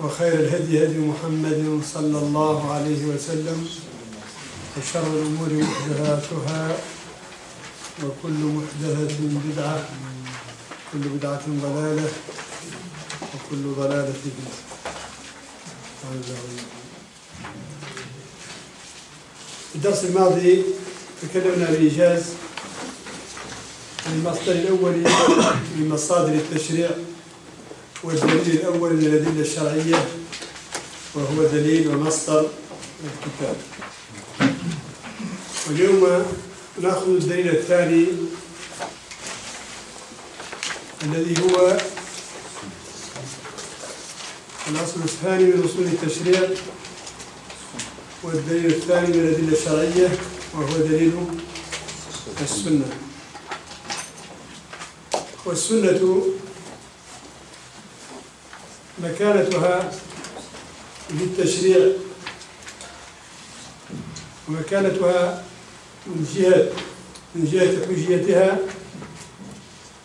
وخير الهدي هدي محمد صلى الله عليه وسلم وشر الأمور محدثاتها وكل محدثة بدعة كل بدعة ضلالة وكل ضلالة في في الدرس الماضي تكلمنا بإيجاز المصدر الأول من مصادر التشريع. والدليل الأول من الأدلة الشرعية وهو دليل ومصدر الكتاب. واليوم نأخذ الدليل الثاني الذي هو الأصل الثاني من أصول التشريع والدليل الثاني من الأدلة الشرعية وهو دليل السنة. والسنة مكانتها في التشريع ومكانتها من جهة من جهة حجيتها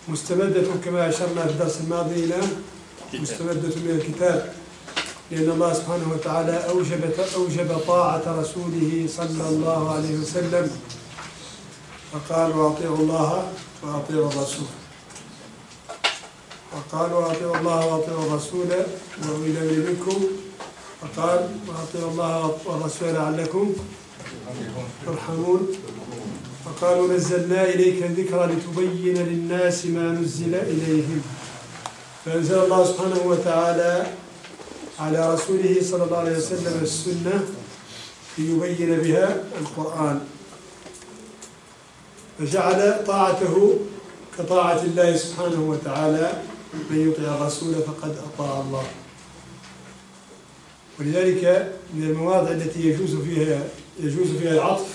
مستمدة كما أشرنا في الدرس الماضي إلى مستمدة من الكتاب لأن الله سبحانه وتعالى أوجب أوجب طاعة رسوله صلى الله عليه وسلم فقال وأطيعوا الله وأطيعوا الرسول. وقال وأطيعوا الله وأطيعوا الرسول وأولي الأمر منكم. وقال وأطيعوا الله والرسول لعلكم ترحمون. وقال ونزلنا إليك الذكر لتبين للناس ما نزل إليهم. فأنزل الله سبحانه وتعالى على رسوله صلى الله عليه وسلم السنة ليبين بها القرآن. فجعل طاعته كطاعة الله سبحانه وتعالى من يطع الرسول فقد أطاع الله. ولذلك من المواضع التي يجوز فيها يجوز فيها العطف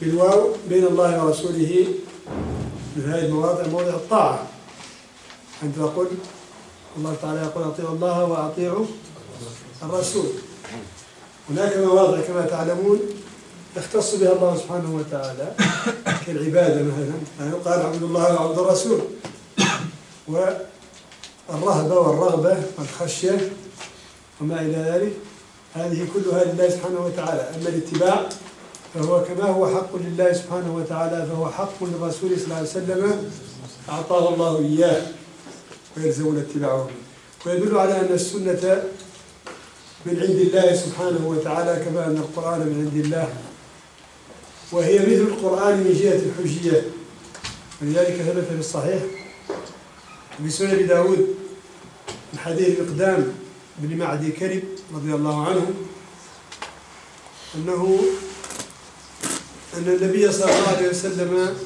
في الواو بين الله ورسوله من هذه المواضع مواضع الطاعة. أنت تقول الله تعالى يقول أطيعوا الله وأطيعوا الرسول. هناك مواضع كما تعلمون يختص بها الله سبحانه وتعالى كالعبادة مثلا. يعني يقال عبد الله وعبد الرسول. والرهبة والرغبة والخشية وما إلى ذلك. هذه كلها لله سبحانه وتعالى. أما الاتباع فهو كما هو حق لله سبحانه وتعالى فهو حق للرسول صلى الله عليه وسلم. أعطاه الله إياه ويلزمنا اتباعه. ويدل على أن السنة من عند الله سبحانه وتعالى كما أن القرآن من عند الله. وهي مثل القرآن من جهة الحجية. ولذلك ثبت في الصحيح في سنن أبي داود من حديث مقدام بن معدي كرب رضي الله عنه أنه أن النبي صلى الله عليه وسلم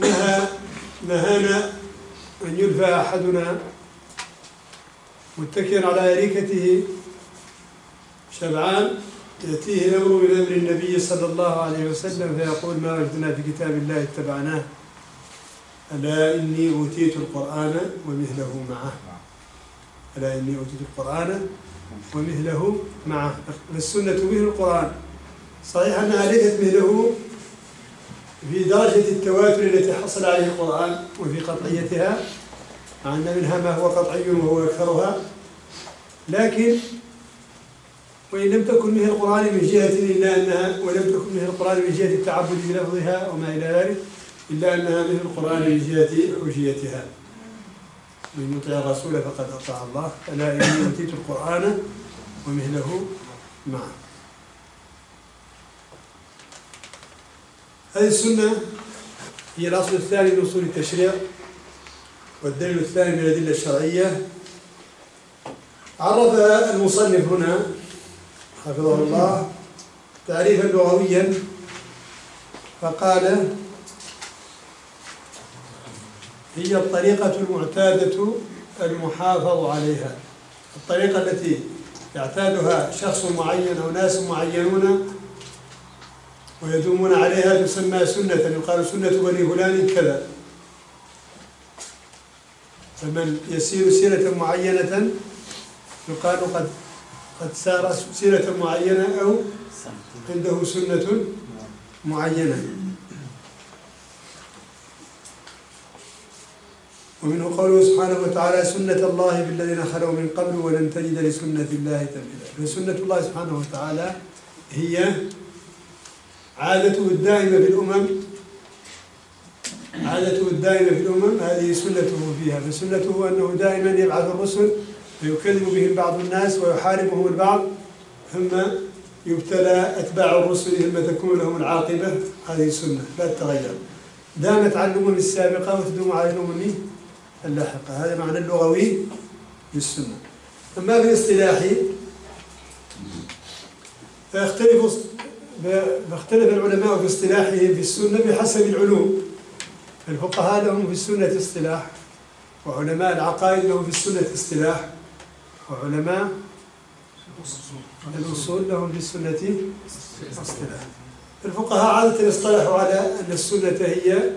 نهى نهانا أن يلفى أحدنا متكئا على أريكته شبعان يأتيه الأمر من أمر النبي صلى الله عليه وسلم فيقول ما وجدنا في كتاب الله اتبعناه. ألا إني أوتيت القرآن ومثله معه. ألا إني أوتيت القرآن ومثله معه. السنة مثل القرآن. صحيح أنها ليست مثله في درجة التواتر التي حصل عليه القرآن وفي قطعيتها مع أن منها ما هو قطعي وهو أكثرها. لكن وإن لم تكن مثل القرآن من جهة إلا أنها ولم تكن مثل القرآن من جهة التعبد بلفظها وما إلى ذلك إلا أنها مثل القرآن من جهة حجيتها من يطع الرسول فقد أطاع الله. ألا إني أوتيت القرآن ومثله معه. هذه السنة هي الأصل الثاني من أصول التشريع والدليل الثاني من الأدلة الشرعية. عرف المصنف هنا حفظه الله تعريفا لغويا فقال هي الطريقة المعتادة المحافظ عليها. الطريقة التي يعتادها شخص معين أو ناس معينون ويدومون عليها تسمى سنة. يقال سنة بني فلان كذا. فمن يسير سيرة معينة يقال قد قد سار سيرة معينة أو عنده سنة معينة. ومنه قوله سبحانه وتعالى سنة الله بالذين خلوا من قبل ولن تجد لسنة الله تبديلا. فسنة الله سبحانه وتعالى هي عادته الدائمة في الأمم عادته الدائمة في الأمم هذه سنته فيها. فسنته أنه دائما يبعث الرسل ويكذب بهم بعض الناس ويحاربهم البعض ثم يبتلى أتباع الرسل ثم تكون لهم العاقبة. هذه سنة. لا تتغير. دامت على الأمم السابقة وتدوم على الأمم اللاحقة هذا معنى اللغوي للسنة. أما بالاصطلاحي فيختلف فاختلف العلماء في اصطلاحهم في السنة بحسب العلوم. الفقهاء لهم في السنة اصطلاح وعلماء العقائد لهم في السنة اصطلاح وعلماء الأصول لهم في السنة اصطلاح. الفقهاء عادة اصطلحوا على أن السنة هي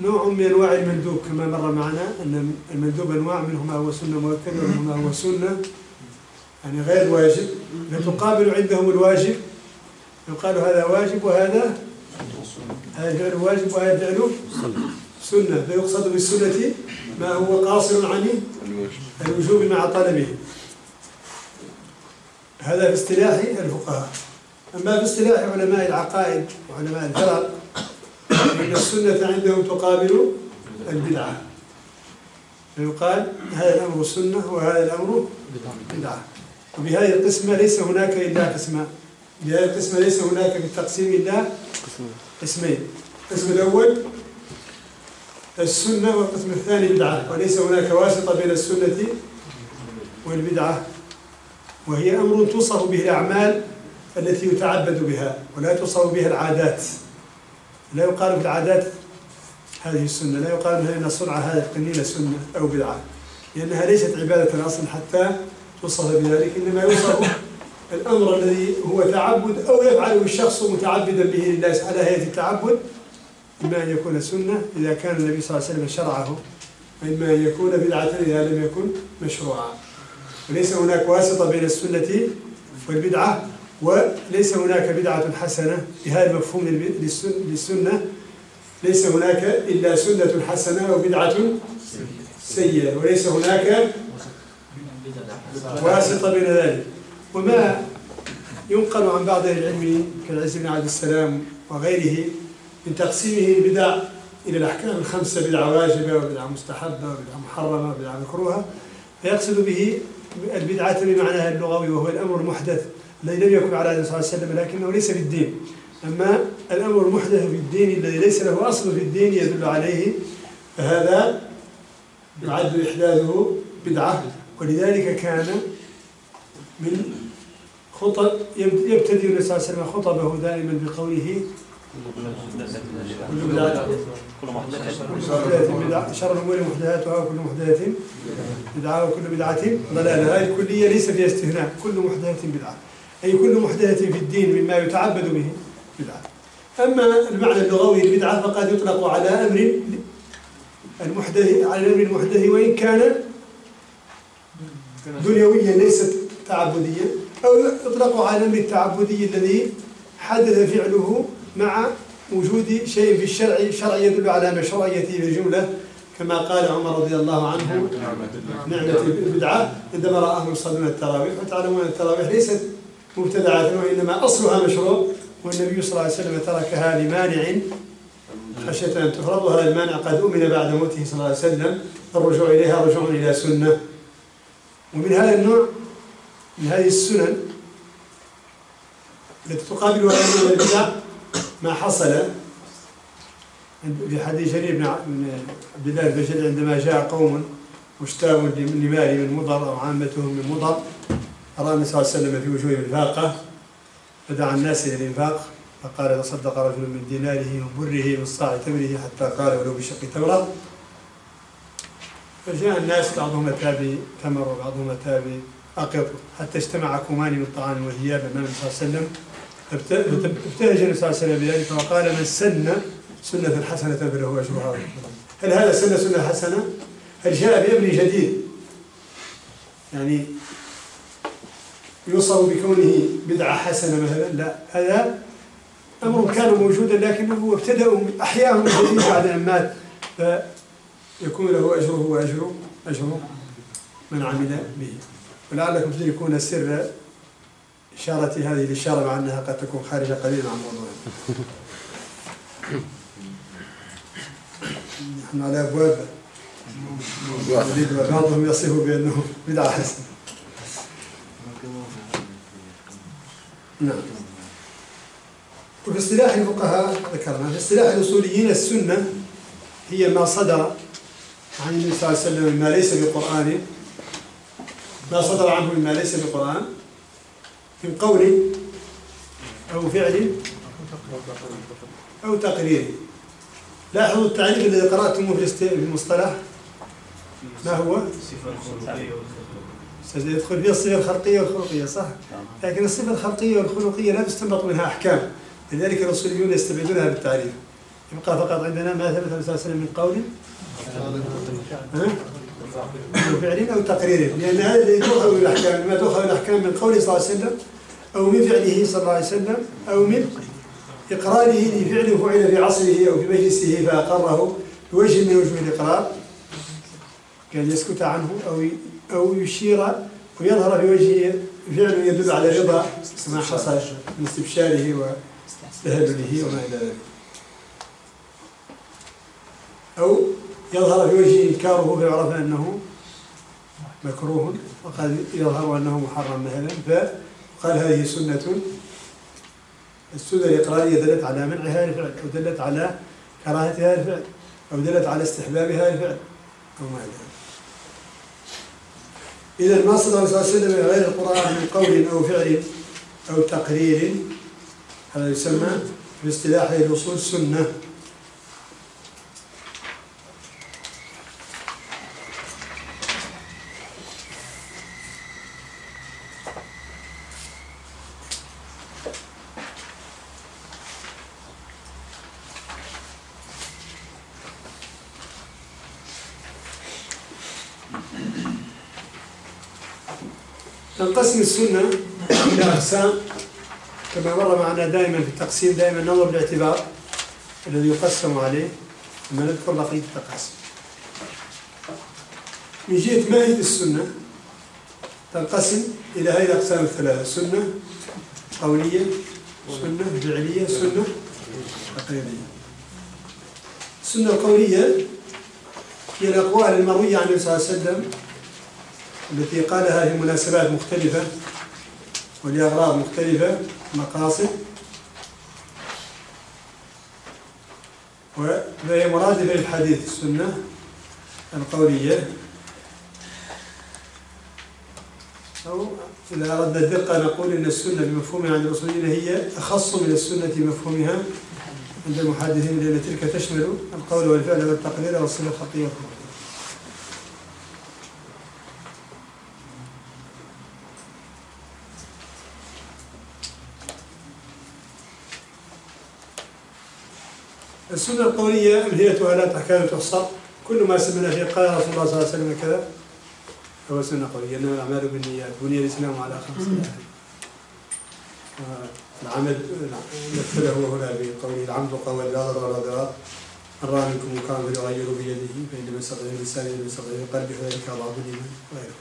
نوع من أنواع المندوب كما مر معنا أن المندوب أنواع منه ما هو سنة مؤكده ومنه ما هو سنة. يعني غير واجب فتقابل عندهم الواجب يقال هذا واجب وهذا هذا فعل واجب وهذا فعل سنة. فيقصد بالسنة ما هو قاصر عن الوجوب مع طلبه. هذا في اصطلاح الفقهاء. أما في اصطلاح علماء العقائد وعلماء الفرق فإن السنة عندهم تقابل البدعة. فيقال هذا الأمر سنة وهذا الأمر بدعة. وبهذه القسمة ليس هناك إلا قسمان بهذه القسمة ليس هناك في التقسيم إلا قسمين. القسم الأول السنة والقسم الثاني بدعة. وليس هناك واسطة بين السنة والبدعة. وهي أمر توصف به الأعمال التي يتعبد بها ولا توصف بها العادات. لا يقال في العادات هذه السنة لا يقال أن صنع هذا القنينة سنة أو بدعة لأنها ليست عبادة أصلا حتى توصف بذلك إنما يوصف الأمر الذي هو تعبد أو يفعله الشخص متعبدا به لله على هيئة التعبد إما أن يكون سنة إذا كان النبي صلى الله عليه وسلم شرعه وإما أن يكون بدعة إذا لم يكن مشروعا. وليس هناك واسطة بين السنة والبدعة. وليس هناك بدعة حسنة بهذا المفهوم للسنة. ليس هناك إلا سنة حسنة وبدعة سيئة وليس هناك واسطة بين ذلك. وما ينقل عن بعض أهل العلم كالعز بن عبد السلام وغيره من تقسيمه البدع إلى الأحكام الخمسة بدعة واجبة وبدعة مستحبة وبدعة محرمة وبدعة مكروهة. فيقصد به البدعة بمعناها اللغوي وهو الأمر المحدث الذي لم يكن على النبي صلى الله عليه وسلم لكنه ليس في الدين. أما الأمر المحدث في الدين الذي ليس له أصل في الدين يدل عليه فهذا يعد إحداثه بدعة. ولذلك كان من خطب يبتدئ النبي صلى الله عليه وسلم خطبه دائما بقوله كل بدعة بدعة شر الأمور محدثاتها وكل محدثة بدعة وكل بدعة ضلالة. هذه الكلية ليس فيها استثناء كل محدثة بدعة. أي كل محدثة في الدين مما يتعبد به بدعة. أما المعنى اللغوي البدعة فقد يطلق على أمر المحدث على الأمر المحدث وإن كان دنيويا ليست تعبديا أو يطلق على الأمر التعبدي الذي حدث فعله مع وجود شيء في الشرع. شرع يدل على مشروعيته بالجملة كما قال عمر رضي الله عنه نعمة البدعة عندما رآهم يصلون التراويح. وتعلمون التراويح ليست مبتدعة وإنما أصلها مشروع والنبي صلى الله عليه وسلم تركها لمانع خشية أن تفرض وهذا المانع قد أمن بعد موته صلى الله عليه وسلم الرجوع إليها رجوع إلى سنة. ومن هذا النوع من هذه السنن التي تقابلها من البدع ما حصل. في حديث شريف بن عبد الله البجلي عندما جاء قوم مشتاق لمال من مضر أو عامتهم من مضر أرى النبي صلى الله عليه وسلم في وجوههم الفاقة فدعا الناس إلى الإنفاق فقال تصدق رجل من ديناره وبره من صاع تمره حتى قال ولو بشق تمرة فجاء الناس بعضهم أتى بتمر وبعضهم أتى بأقط حتى اجتمع كومان من طعام وهياب النبي صلى الله عليه وسلم ابتهج النبي صلى الله عليه وسلم بذلك وقال من سن سنة حسنة فله أجرها هل هذا سن سنة حسنة؟ هل جاء بأمر جديد؟ يعني يوصف بكونه بدعة حسنة مثلا لا هذا أمر كان موجودا لكنه ابتدأوا أحياهم جديد بعد أن مات. فيكون له أجره وأجر أجر من عمل به. ولعلكم تدركون سر إشارتي هذه الإشارة مع أنها قد تكون خارجة قليلا عن موضوعنا. نحن على أبواب. بعضهم يصف بأنه بدعة حسنة. نعم. وفي اصطلاح الفقهاء ذكرنا في اصطلاح الأصوليين السنة هي ما صدر عن النبي صلى الله عليه وسلم مما ليس بقران ما صدر عنه مما ليس بقران من قول أو فعل أو تقرير. لاحظوا التعريف الذي قرأتموه في المصطلح ما هو؟ سيدخل فيها الصفة الخلقية والخلقية صح؟ لكن الصفة الخلقية والخلقية لا تستنبط منها أحكام. لذلك الأصوليون يستبعدونها بالتعريف. يبقى فقط عندنا ما ثبت النبي صلى الله عليه وسلم من قول أو فعل أو تقرير. لأن هذا تؤخذ الأحكام ما تؤخذ الأحكام من قوله صلى الله عليه وسلم أو من فعله صلى الله عليه وسلم أو من إقراره لفعل فعل في عصره أو في مجلسه فأقره بوجه من وجوه الإقرار. كان يسكت عنه أو أو يشير ويظهر في وجهه فعل يدل على رضا كما حصل من استبشاره واستهلله وما إلى ذلك. أو يظهر في وجهه إنكاره فيعرف أنه مكروه وقد يظهر أنه محرم مثلا فقال هذه سنة. السنة الإقرارية دلت على منعها الفعل أو دلت على كراهتها الفعل أو دلت على استحبابها الفعل أو ما إلى ذلك. إذا ما صلى الله عليه وسلم غير القرآن من قول أو فعل أو تقرير هذا يسمى باصطلاح الأصول سنة تنقسم السنة إلى أقسام. كما مر معنا دائما في التقسيم دائما ننظر بالاعتبار الذي يقسم عليه ثم نذكر بقية التقاسيم من جهة ماهية السنة تنقسم إلى هذه الأقسام الثلاثة سنة قولية سنة فعلية سنة تقريرية السنة القولية هي الأقوال المروية عن النبي صلى الله عليه وسلم التي قالها في مناسبات مختلفة ولأغراض مختلفة مقاصد. وهي مرادفة للحديث السنة القولية. أو إذا أردنا الدقة نقول إن السنة بمفهومها عند الأصوليين هي أخص من السنة بمفهومها عند المحدثين لأن تلك تشمل القول والفعل والتقرير والصلة الخطية. السنة القولية أمثلتها لا تحتاج تحصر كل ما سمعنا فيه قال رسول الله صلى الله عليه وسلم كذا هو سنة قولية. إنما الأعمال بالنيات بني الإسلام على خمس العمل مثله هنا بقوله العمد قوى لا ضرر ولا ضرار. من رأى منكم مكان فليغير بيده فإن من استطاع بلسانه من استطاع بقلبه فذلك أضعف الإيمان وغيره.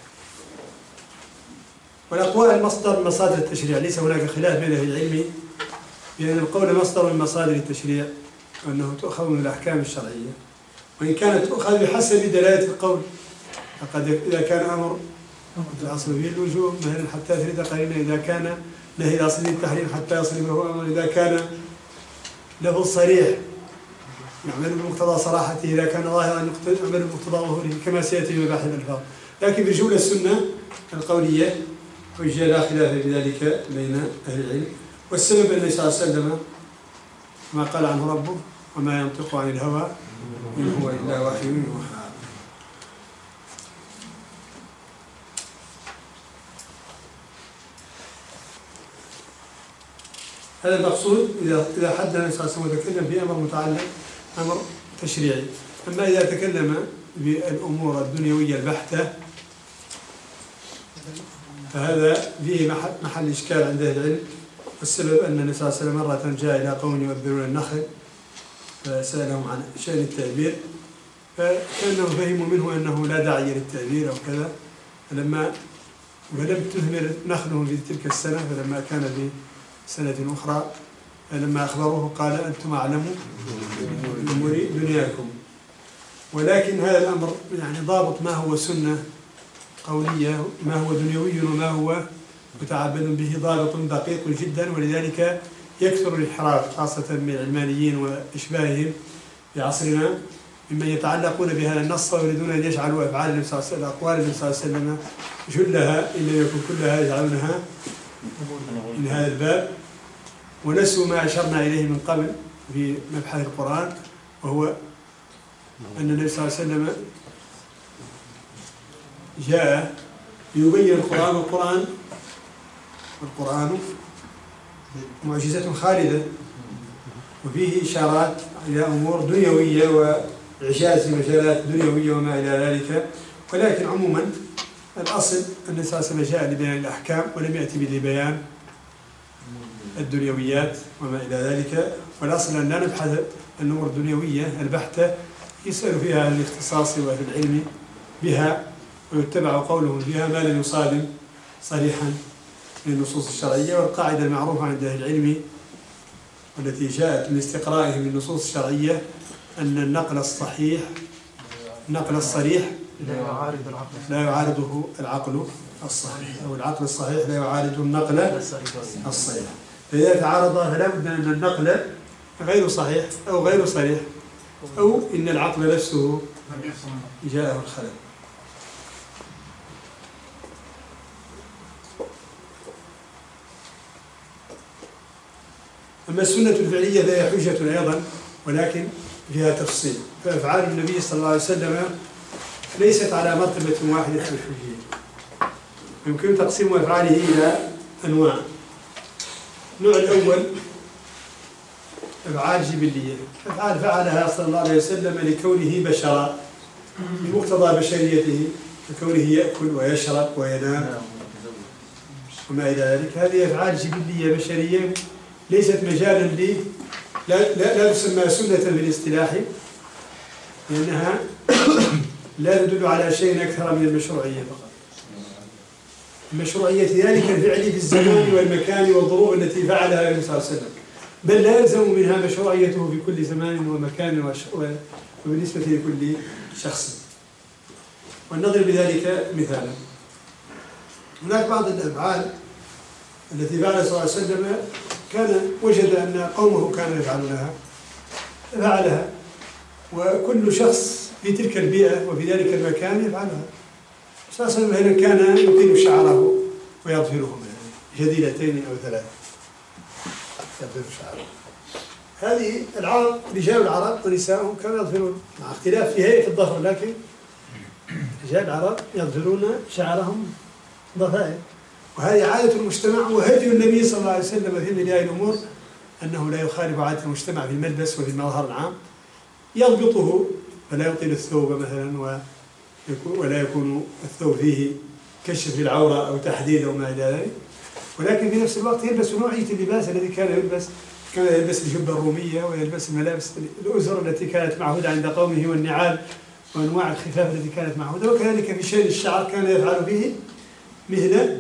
والأقوال مصدر من مصادر التشريع. ليس هناك خلاف بين أهل العلم بأن القول مصدر من مصادر التشريع. وأنه تؤخذ من الأحكام الشرعية وإن كانت تؤخذ بحسب دلالة القول فقد إذا كان أمر الأصل به الوجوب مثلا حتى تريد قرينة إذا كان نهي الأصل التحريم حتى يصل له أمر إذا كان له صريح يعمل بمقتضى صراحته إذا كان ظاهرا يعمل بمقتضى ظهوره كما سيأتي في مباحث الألفاظ. لكن بجملة السنة القولية وجه لا خلاف في ذلك بين أهل العلم والسبب أن صلى الله عليه وسلم ما قال عنه ربه وما ينطق عن الهوى إن هو إلا وحي يوحى. هذا المقصود إذا إذا حد النبي صلى الله عليه وسلم تكلم في أمر متعلق أمر تشريعي. أما إذا تكلم بالأمور الدنيوية البحتة فهذا فيه محل, محل إشكال عند أهل العلم. والسبب أن النبي صلى الله عليه وسلم مرة جاء إلى قوم يؤذرون النخل. فسألهم عن شأن التعبير فكأنهم فهموا منه أنه لا داعي للتعبير أو كذا. فلما ولم تثمر نخلهم في تلك السنة فلما كان في سنة أخرى فلما أخبروه قال أنتم أعلموا بأمور دنياكم. ولكن هذا الأمر يعني ضابط ما هو سنة قولية ما هو دنيوي وما هو متعبد به ضابط دقيق جدا. ولذلك يكثر الانحراف خاصة من العلمانيين وإشباههم في عصرنا ممن يتعلقون بهذا النص ويريدون أن يجعلوا أفعال النبي صلى الله عليه وسلم أقوال النبي صلى الله عليه وسلم جلها إن لم يكن كلها يجعلونها من هذا الباب. ونسوا ما أشرنا إليه من قبل في مبحث القرآن وهو أن النبي صلى الله عليه وسلم جاء ليبين القرآن والقرآن والقرآن معجزة خالدة وفيه إشارات إلى أمور دنيوية وإعجاز مجالات دنيوية وما إلى ذلك. ولكن عموما الأصل أن صلى الله عليه وسلم جاء لبيان الأحكام ولم يأتي ببيان الدنيويات وما إلى ذلك. والأصل أن لا نبحث الأمور الدنيوية البحتة يسأل فيها الاختصاص وأهل العلم بها ويتبع قولهم فيها ما لم يصادم صريحا. من النصوص الشرعية والقاعدة المعروفة عند أهل العلم والتي جاءت من استقرائهم النصوص الشرعية أن النقل الصحيح النقل الصريح لا يعارض العقل. لا يعارضه العقل الصحيح أو العقل الصحيح لا يعارض النقل الصحيح فإذا تعارض فلا بد أن النقل غير صحيح أو غير صريح أو إن العقل نفسه جاءه الخلل. أما السنة الفعلية فهي حجة أيضا ولكن فيها تفصيل. فأفعال النبي صلى الله عليه وسلم ليست على مرتبة واحدة في الحجية يمكن تقسيم أفعاله إلى أنواع. النوع الأول أفعال جبلية. أفعال فعلها صلى الله عليه وسلم لكونه بشرا بمقتضى بشريته لكونه يأكل ويشرب وينام. وما إلى ذلك. هذه أفعال جبلية بشرية ليست مجالا ل لا, لا, لا تسمى سنة في الاصطلاح لأنها لا تدل على شيء أكثر من المشروعية فقط. مشروعية ذلك الفعل في الزمان والمكان والظروف التي فعلها النبي صلى الله عليه وسلم. بل لا يلزم منها مشروعيته في كل زمان ومكان وبالنسبة لكل شخص. ولنضرب بذلك مثالا. هناك بعض الأفعال التي فعلها صلى الله عليه وسلم كان وجد أن قومه كانوا يفعلونها فعلها وكل شخص في تلك البيئة وفي ذلك المكان يفعلها. عليه وسلم كان يطيل شعره ويظفره جديلتين أو ثلاث. يظفر شعره. هذه العرب رجال العرب ونساءهم كانوا يظفرون مع اختلاف في هيئة الظفر لكن رجال العرب يظفرون شعرهم ضفائر. وهذه عادة المجتمع وهدي النبي صلى الله عليه وسلم في مثل هذه الأمور أنه لا يخالف عادة المجتمع في الملبس وفي المظهر العام. يضبطه فلا يطيل الثوب مثلا ولا يكون الثوب فيه كشف العورة أو تحديد أو ما إلى ذلك. ولكن في نفس الوقت يلبس نوعية اللباس الذي كان يلبس كان يلبس الجبة الرومية ويلبس الملابس الأزر التي كانت معهودة عند قومه والنعال وأنواع الخفاف التي كانت معهودة. وكذلك في شيء الشعر كان يفعل به مثل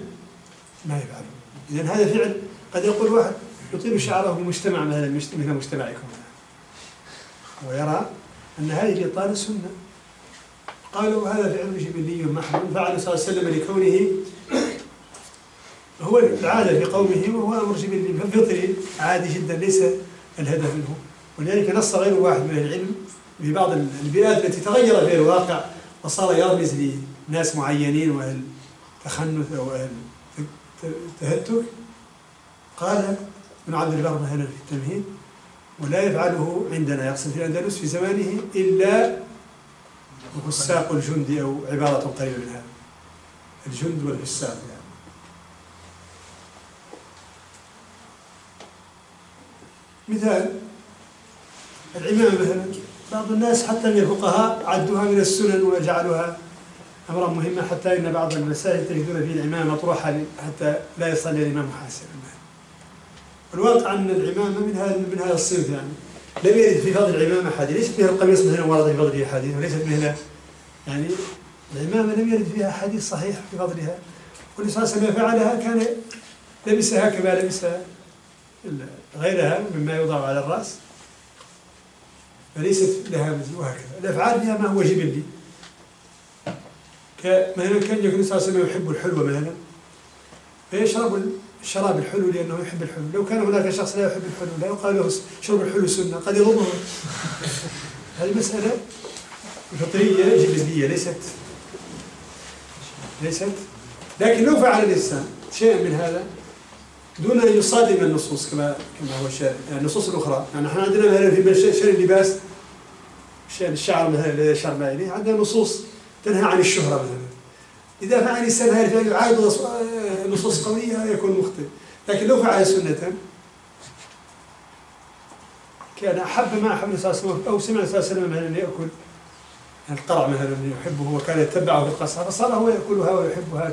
ما يفعله إذا هذا فعل قد يقول واحد يطيل شعره بمجتمع مثلا مثل مجتمعكم. ويرى أن هذه الإطالة سنة. قالوا هذا فعل جبلي محض فعل صلى الله عليه وسلم لكونه هو العادة في قومه وهو أمر جبلي. فطري عادي جدا ليس الهدف منه. ولذلك نص غير واحد من العلم في بعض البيئات التي تغير فيها الواقع وصار يرمز لناس معينين وأهل تخنث أو أهل تهتك قال ابن عبد البر مثلا في التمهيد ولا يفعله عندنا يقصد في الأندلس في زمانه إلا فساق الجند أو عبارة قريبة من هذا الجند والفساق يعني. مثال العمامة مثلا بعض الناس حتى من الفقهاء عدوها من السنن وجعلوها أمرا مهما حتى إن بعض المساجد تجدون فيه العمامة مطروحة حتى لا يصلي الإمام حاسرا الواقع أن العمامة من هذا من هذا الصنف يعني. لم يرد في فضل العمامة حديث. ليست مثل القميص مثلا ورد في فضله حديث وليست مثل يعني العمامة لم يرد فيها حديث صحيح في فضلها. والنبي صلى الله عليه وسلم فعلها كان لبسها كما لبس غيرها مما يوضع على الرأس. فليست لها مثل وهكذا. الأفعال فيها ما هو جبلي. كمثلا كان النبي صلى الله عليه وسلم يحب الحلوة مثلا فيشرب الشراب الحلو لأنه يحب الحلو؟ لو كان هناك شخص لا يحب الحلو لا يقال له شرب الحلو سنة قد يضره هذه مسألة فطرية جبلية ليست ليست. لكن لو فعل الإنسان شيئا من هذا دون أن يصادم النصوص كما كما هو الشارع يعني النصوص الأخرى يعني إحنا عندنا مثلا في شأن اللباس شأن الشعر مثلا الشعر مائلي عندنا نصوص تنهى عن الشهرة مثلا. إذا فعل هذا الفعل يعارض نصوص قوية يكون مخطئ. لكن لو فعل سنة كان أحب ما أحب النبي صلى الله عليه وسلم أو سمع صلى الله عليه وسلم يأكل القرع مثلا يحبه وكان يتبعه في القصر فصار هو يأكلها ويحبها.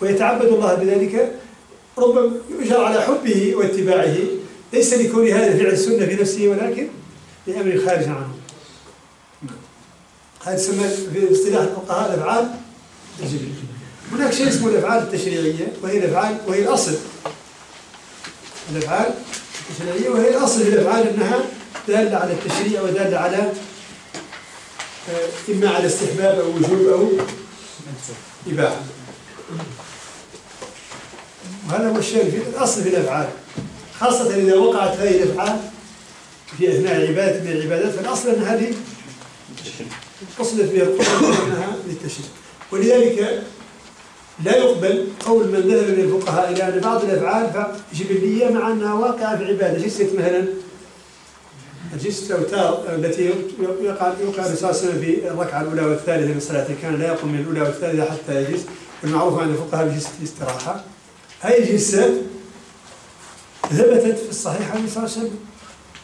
ويتعبد الله بذلك. ربما يجر على حبه واتباعه. ليس لكون هذا الفعل سنة في نفسه ولكن لأمر خارج عنه. هذا يسمى في اصطلاح الفقهاء الأفعال الجبلية هناك شيء اسمه الأفعال التشريعية وهي الأفعال وهي الأصل. الأفعال التشريعية وهي الأصل في الأفعال أنها دالة على التشريع ودالة على آه، إما على استحباب أو وجوب أو إباحة. وهذا هو الشيء في الأصل في الأفعال. خاصة إذا وقعت هذه الأفعال في أثناء عبادة من العبادات فالأصل أن هذه قصدت بها القرآن أنها للتشريع ولذلك لا يقبل قول من ذهب من الفقهاء إلى أن بعض الأفعال جبلية مع أنها واقعة في عبادة جسد مثلا الجسد الأوتار التي يقع يوقع الرسول صلى الله عليه وسلم في الركعة الأولى والثالثة من صلاته كان لا يقوم من الأولى والثالثة حتى يجلس. والمعروف عند الفقهاء بجلسة الاستراحة. هذه الجلسات ثبتت في الصحيح عن النبي صلى الله عليه وسلم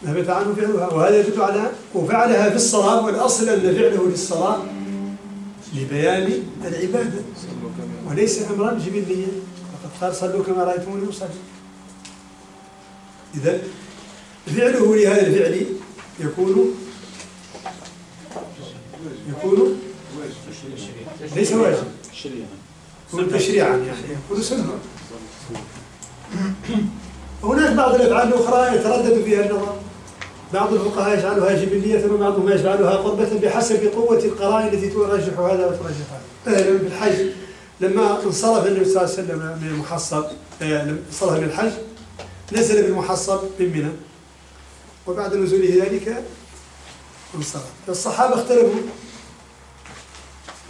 ثبت عنه فعلها. وهذا يدل على وفعلها في الصلاة والأصل أن فعله للصلاة لبيان العبادة. وليس أمرا جبليا. فقد قال صلوا كما رأيتموني أصلي إذا فعله لهذا الفعل يكون يكون ليس واجب يكون تشريعا يعني يكون سنة. هناك بعض الأفعال الأخرى يتردد فيها النظر بعض الفقهاء يجعلها جبلية وبعضهم يجعلها قربة بحسب قوة القرائن التي ترجح هذا وترجح هذا. في الحج لما انصرف النبي صلى الله عليه وسلم من المحصب آه، انصرف من الحج نزل بالمحصب من منى. وبعد نزوله ذلك انصرف. الصحابة اختلفوا.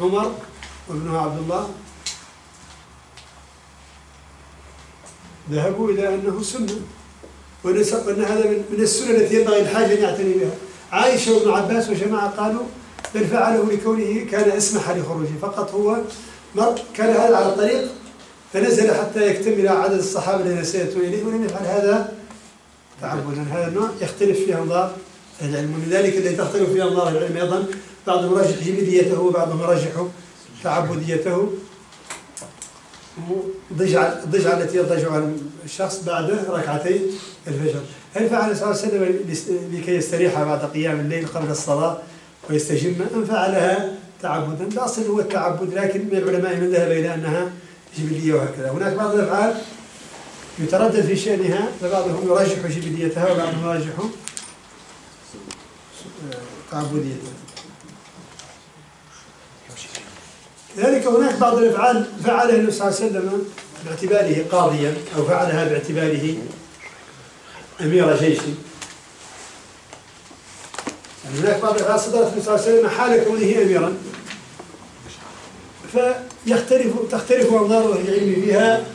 عمر وابنه عبد الله ذهبوا إلى أنه سنة. وأن هذا من السنة التي ينبغي الحاج أن يعتني بها. عائشة وابن عباس وجماعة قالوا بل فعله لكونه كان أسمح لخروجه. فقط هو مر كان هذا على الطريق فنزل حتى يكتمل عدد الصحابة الذين سيأتون إليه. ولم يفعل هذا تعبدا. هذا النوع يختلف فيه أنظار العلم. ولذلك الذي تختلف فيه أنظار العلم أيضا بعضهم يرجح جبليته وبعضهم يرجح تعبديته. الضجعة الضجعة التي يضجعها الشخص بعد ركعتي الفجر. هل فعل صلى الله عليه وسلم لكي يستريح بعد قيام الليل قبل الصلاة ويستجم أم فعلها تعبدا؟ الأصل هو التعبد لكن من العلماء من ذهب إلى أنها جبلية وهكذا. هناك بعض الأفعال يتردد في شأنها فبعضهم يرجح جبليتها وبعضهم يرجح تعبديتها. كذلك هناك بعض الأفعال فعلها النبي صلى الله عليه وسلم باعتباره قاضيا أو فعلها باعتباره أمير جيش. يعني هناك بعض الأفعال صدرت النبي صلى الله عليه وسلم حال كونه اميرا. فيختلف تختلف أنظار أهل العلم فيها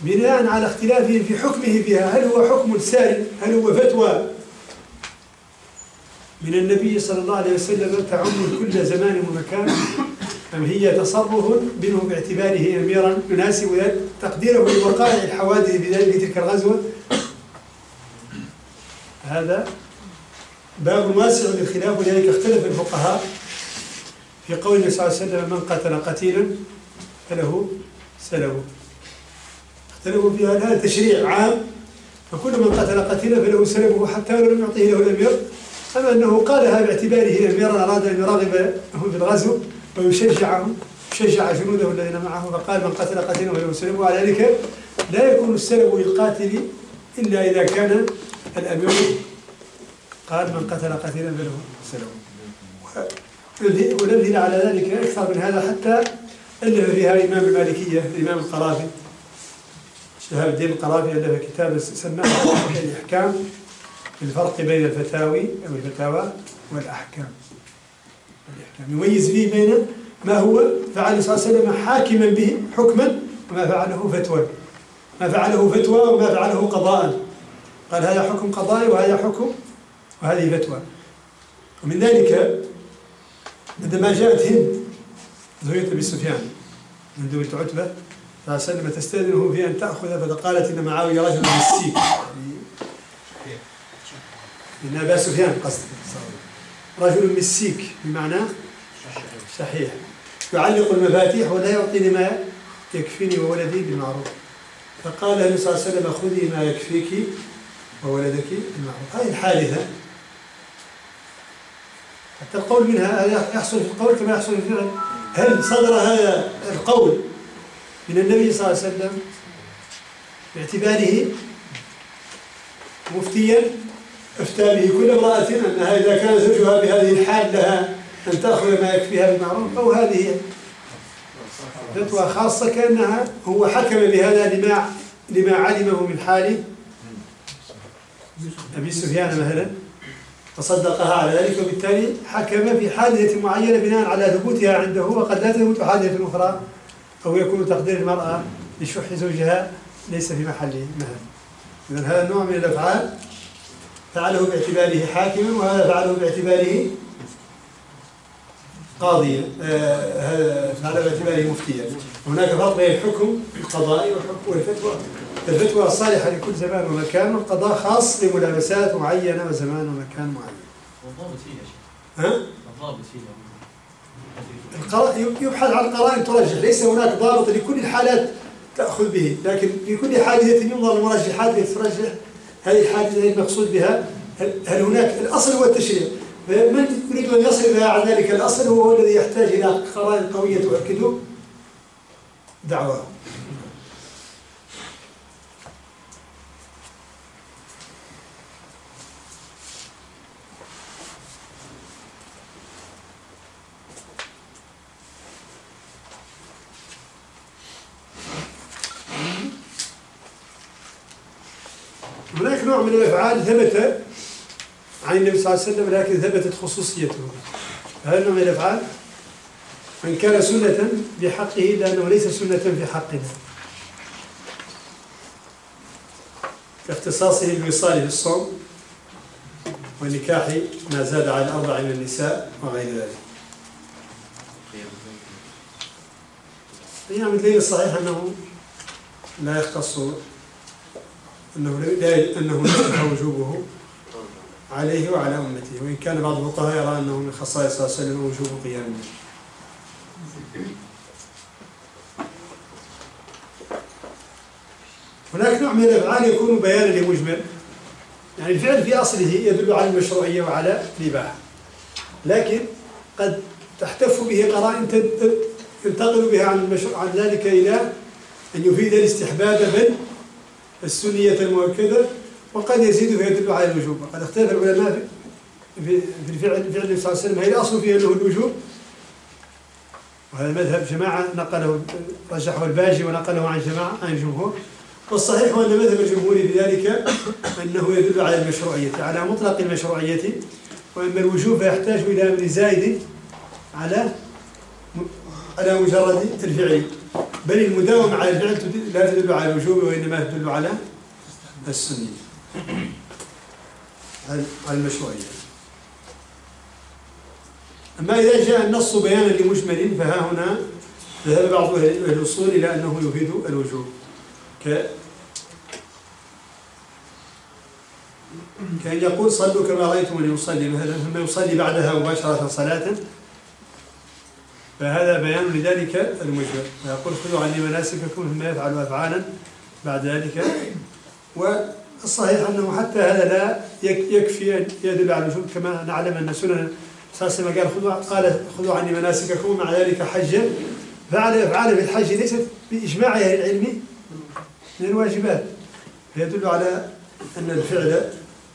بناء على اختلافهم في حكمه فيها. هل هو حكم ساري؟ هل هو فتوى؟ من النبي صلى الله عليه وسلم تعم كل زمان ومكان أم هي تصرف منه باعتباره أميرا يناسب تقديره لوقائع الحوادث بذلك تلك الغزوة؟ هذا باب واسع للخلاف ولذلك اختلف الفقهاء في قول النبي صلى الله عليه وسلم من قتل قتيلا فله سلبه اختلفوا في هذا تشريع عام فكل من قتل قتيلا فله سلبه حتى لو لم يعطيه له الأمير اما أنه قالها باعتباره اميرا أراد أن يراغب في الغزو ويشجعهم شجع جنوده الذين معه فقال من قتل قتيلا فله سلبه وعلى ذلك لا يكون السلب للقاتل إلا إذا كان الأمير. قال من قتل قتيلا فله سلبه ونبذل على ذلك أكثر من هذا حتى الف فيها الامام المالكية الإمام القرافي شهاب الدين القرافي ألف كتاب سماه الإحكام. الفرق بين الفتاوي أو الفتاوى والأحكام. الإحكام يميز فيه بين ما هو فعل صلى الله عليه وسلم حاكما به حكما وما فعله فتوى. ما فعله فتوى وما فعله قضاء. قال هذا حكم قضائي وهذا حكم وهذه فتوى. ومن ذلك عندما جاءت هند زوجة أبي سفيان من دولة عتبة فسلم تستأذنه في أن تأخذ فقالت إن معاوية رجل مسيك إن أبا سفيان قصد. رجل مسيك بمعنى صحيح يعلق المفاتيح ولا يعطيني ما يكفيني وولدي بالمعروف. فقال النبي صلى الله عليه وسلم خذي ما يكفيك وولدك بالمعروف. هذه الحادثة. حتى القول منها يحصل في القول كما يحصل في الفعل. هل صدر هذا القول من النبي صلى الله عليه وسلم باعتباره مفتيا؟ أفتى به كل امرأة أنها إذا كان زوجها بهذه الحال لها أن تأخذ ما يكفيها بالمعروف أو هذه. فتوى خاصة كأنها هو حكم بهذا لما لما علمه من حال أبي سفيان مثلا فصدقها على ذلك وبالتالي حكم في حادثة معينة بناء على ثبوتها عنده وقد لا تثبت حادثة أخرى أو يكون تقدير المرأة لشح زوجها ليس في محل مهر. إذن هذا النوع من الأفعال فعله باعتباره حاكما وهذا فعله باعتباره قاضيا آه هذا فعله باعتباره مفتيا هناك فرق بين الحكم القضائي والحكم والفتوى الفتوى الصالحة لكل زمان ومكان والقضاء خاص لملابسات معينة وزمان ومكان معين. والضابط فيه يا شيخ. ها؟ الضابط فيه يبحث عن قرائن ترجح ليس هناك ضابط لكل الحالات تأخذ به لكن في كل حادثة ينظر المرجحات ترجح هذه الحادثة المقصود بها؟ هل هناك الأصل هو التشريع من يريد أن يصرف عن ذلك الأصل هو الذي يحتاج إلى قرائن قوية تؤكد دعواه هناك نوع الافعال ثبت. عن النبي صلى الله عليه وسلم لكن ثبتت خصوصيته. النوع من الافعال من كان سنة بحقه لأنه ليس سنة في حقنا. كاختصاصه بالوصال في الصوم ونكاح ما زاد على أربع من النساء وغير ذلك. قيام الليل الصحيح أنه لا يختص أنه لا أنه لا وجوبه عليه وعلى أمته وإن كان بعض الفقهاء يرى أنه من خصائص صلى الله عليه وسلم وجوب قيام الليل هناك نوع من الأفعال يكون بيانا لمجمل. يعني الفعل في أصله يدل على المشروعية وعلى الإباحة لكن قد تحتف به قرائن تنتقل بها عن, عن ذلك إلى أن يفيد الاستحباب بل السنية المؤكدة وقد يزيد فيدل على الوجوب. وقد اختلف العلماء في الفعل فعل النبي صلى الله عليه وسلم. هل الأصل فيه أنه الوجوب؟ وهذا مذهب جماعة نقله رجحه الباجي ونقله عن جماعة عن الجمهور. والصحيح أن مذهب الجمهور بذلك أنه يدل على المشروعية على مطلق المشروعية. وأما الوجوب فيحتاج إلى أمر زائد على على مجرد الفعل بل المداومة على الفعل لا تدل على الوجوب وإنما تدل على السنية. على المشروعية أما إذا جاء النص بيانا لمجمل فها هنا ذهب بعض أهل الأصول إلى أنه يفيد الوجوب. ك كأن يقول صلوا كما رأيتم يصلي مثلا ثم يصلي بعدها مباشرة صلاة. فهذا بيان لذلك المجمل. ويقول خذوا عني مناسككم ثم يفعل أفعالا بعد ذلك. والصحيح أنه حتى هذا لا يكفي أن يدل على الوجوب كما نعلم أن سنن صلى الله قال خذوا قال خذوا عني مناسككم مع ذلك حجا فعل أفعال في الحج ليست بإجماع أهل العلم من الواجبات فيدل على أن الفعل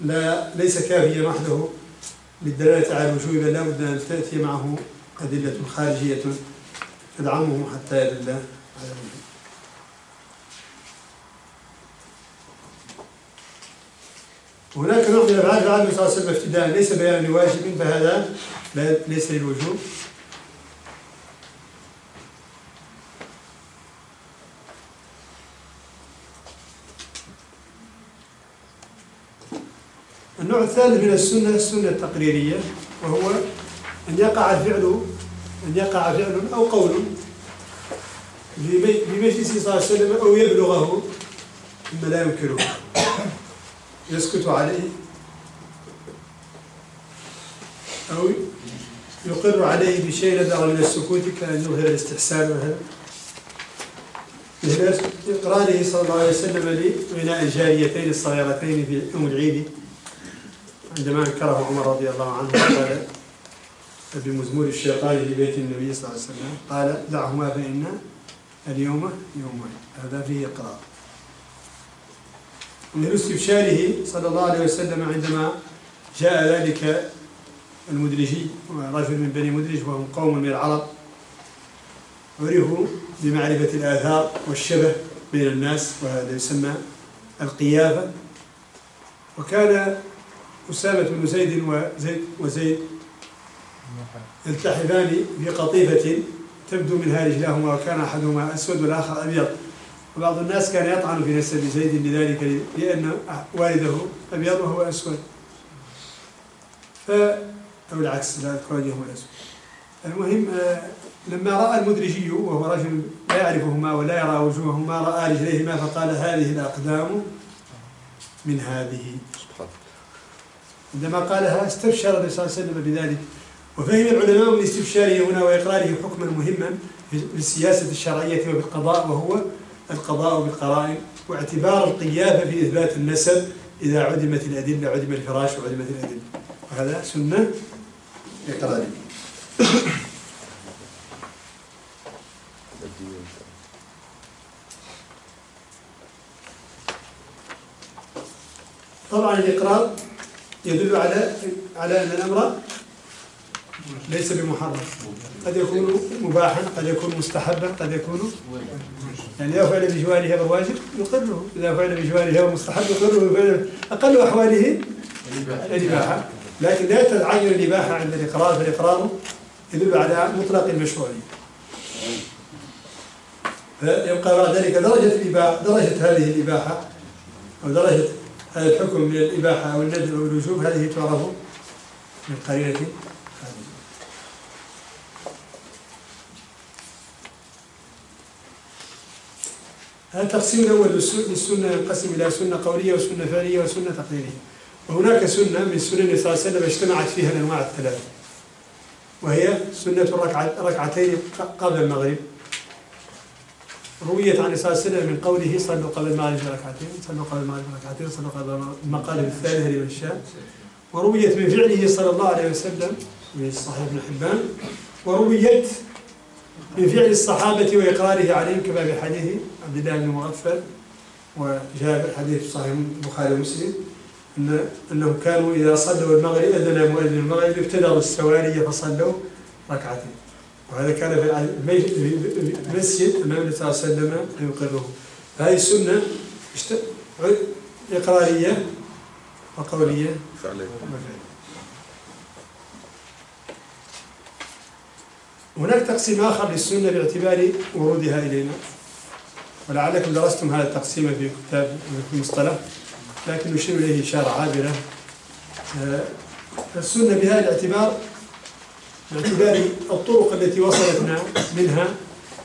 لا ليس كافيا وحده. للدلالة على الوجوب بل لا بد أن تأتي معه أدلة خارجية تدعمه حتى يدل على الوجوب هناك الافعال فعل النبي صلى الله ابتداء ليس بيان لواجب فهذا ليس للوجوب. النوع الثالث من السنة السنة التقريرية وهو أن يقع الفعل أن يقع فعل أو قول بمجلس صلى الله عليه وسلم أو يبلغه ثم لا ينكره يسكت عليه أو يقر عليه بشيء نبلغ من السكوت كأن يظهر الاستحسان. وهذا مثل إقراره صلى الله عليه وسلم لغناء الجاريتين الصغيرتين في يوم العيد عندما أنكره عمر رضي الله عنه قال بمزمور الشيطان في بيت النبي صلى الله عليه وسلم. قال دعهما فإن اليوم يوم هذا فيه إقرار. من استبشاره صلى الله عليه وسلم عندما جاء ذلك المدرجي رجل من بني مدرج وهم قوم من العرب عرفوا بمعرفة الآثار والشبه بين الناس وهذا يسمى القيافة. وكان أسامة بن زيد وزيد وزيد يلتحفان في قطيفة تبدو منها رجلاهما وكان أحدهما أسود والآخر أبيض. وبعض الناس كان يطعن في نسب زيد لذلك لأن والده أبيض وهو أسود. ف أو العكس لا هو الأسود. المهم آه، لما رأى المدرجي وهو رجل لا يعرفهما ولا يرى وجوههما رأى رجليهما فقال هذه الأقدام من هذه. عندما قالها استبشر النبي صلى الله عليه وسلم بذلك. وفهم العلماء من استبشاره هنا وإقراره حكما مهما في السياسة الشرعية وبالقضاء وهو القضاء بالقرائن واعتبار القيافة في إثبات النسب إذا عدمت الأدلة عدم الفراش وعدمت الأدلة. وهذا سنة إقرارية. طبعا الإقرار يدل على على أن الأمر ليس بمحرم. قد يكون مباحا قد يكون مستحبا قد يكون يعني إذا فعل بجوارها بالواجب يقره. إذا فعل بجوارها بالمستحب يقره. أقل أحواله الإباحة. لكن لا تتعين الإباحة عند الإقرار فالإقرار يدل على مطلق المشروعية فيبقى بعد ذلك درجة الإباحة درجة هذه الإباحة أو درجة هذا الحكم من الإباحة أو الندب أو الوجوب هذه تعرف من قرينة هذا التقسيم الأول للسنة ينقسم إلى سنة قولية وسنة فعلية وسنة تقريرية وهناك سنة من سنن النبي صلى الله عليه وسلم اجتمعت فيها الأنواع الثلاثة. وهي سنة ركعتين قبل المغرب. رويت عن صلى الله عليه وسلم من قوله صلوا قبل المغرب ركعتين صلوا قبل المغرب ركعتين صلوا قبل المقالب الثالثة لمن شاء. ورويت من فعله صلى الله عليه وسلم من صحيح ابن حبان. ورويت من فعل الصحابة وإقراره عليهم كما في حديث عبد الله بن مغفل وجاء حديث صحيح البخاري ومسلم أن أنهم كانوا إذا صلوا المغرب أذن مؤذن المغرب ابتدروا السواري فصلوا ركعتين. وهذا كان في المسجد أمام النبي صلى الله عليه وسلم يقره هذه السنة إقرارية وقولية. فعلية. هناك تقسيم آخر للسنة باعتبار ورودها إلينا. ولعلكم درستم هذا التقسيم في كتاب المصطلح لكن نشير إليه إشارة عابرة آه، السنة بهذا الاعتبار باعتبار الطرق التي وصلتنا منها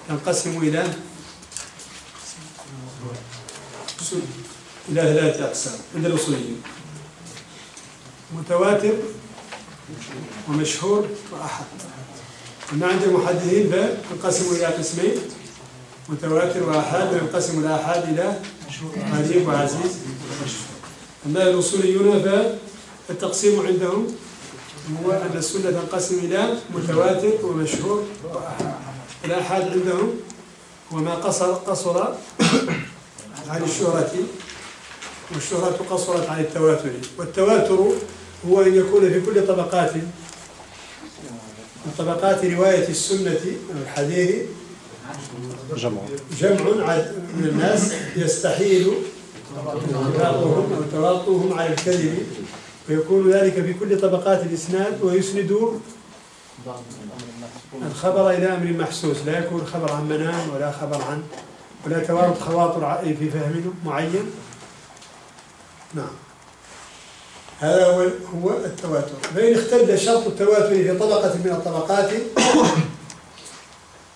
تنقسم إلى إلى ثلاثة أقسام عند الأصوليين. متواتر ومشهور وأحد. أما عند المحدثين فينقسم إلى قسمين. متواتر وآحاد وينقسم الآحاد إلى غريب وعزيز. أما الأصوليون فالتقسيم عندهم هو أن السنة تنقسم إلى متواتر ومشهور وآحاد الآحاد عندهم هو ما قصر قصر عن الشهرة والشهرة قصرت عن التواتر. والتواتر هو أن يكون في كل طبقات من طبقات رواية السنة أو الحديث جمع جمع من الناس يستحيل اختلاطهم أو تواطؤهم على الكذب. ويكون ذلك في كل طبقات الإسناد ويسند الخبر إلى أمر محسوس. لا يكون خبر عن منام ولا خبر عن ولا توارد خواطر في فهم معين. نعم. هذا هو هو التواتر. فإن اختل شرط التواتر في طبقة من الطبقات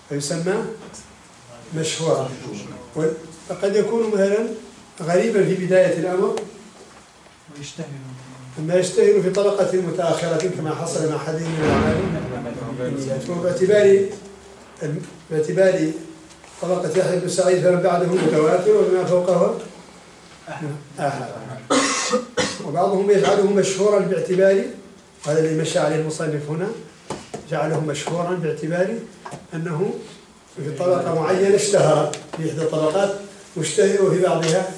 فيسمى مشهورا. فقد يكون مثلا غريبا في بداية الأمر أما يشتهر في طبقة متأخرة كما حصل مع حديث من العالم. فهو باعتبار باعتبار طبقة يحيى بن سعيد فمن بعده متواتر وما فوقه آحاد وبعضهم يجعله مشهورا باعتبار وهذا الذي مشى عليه المصنف هنا جعله مشهورا باعتبار أنه في طبقة معينة اشتهر في إحدى الطبقات مشتهر وفي بعضها.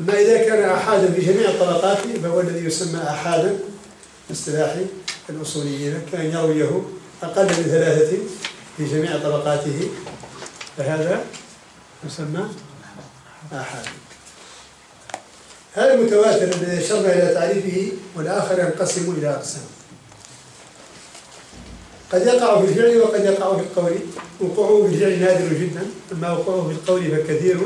أما إذا كان أحادا في جميع الطبقات فهو الذي يسمى أحادا باصطلاح الأصوليين كان يرويه أقل من ثلاثة في جميع طبقاته فهذا يسمى آحاد هذا المتواتر الذي أشرنا إلى تعريفه والآخر ينقسم إلى أقسام. قد يقع في الفعل وقد يقع في القول. وقوعه في الفعل نادر جدا أما وقوعه في القول فكثير.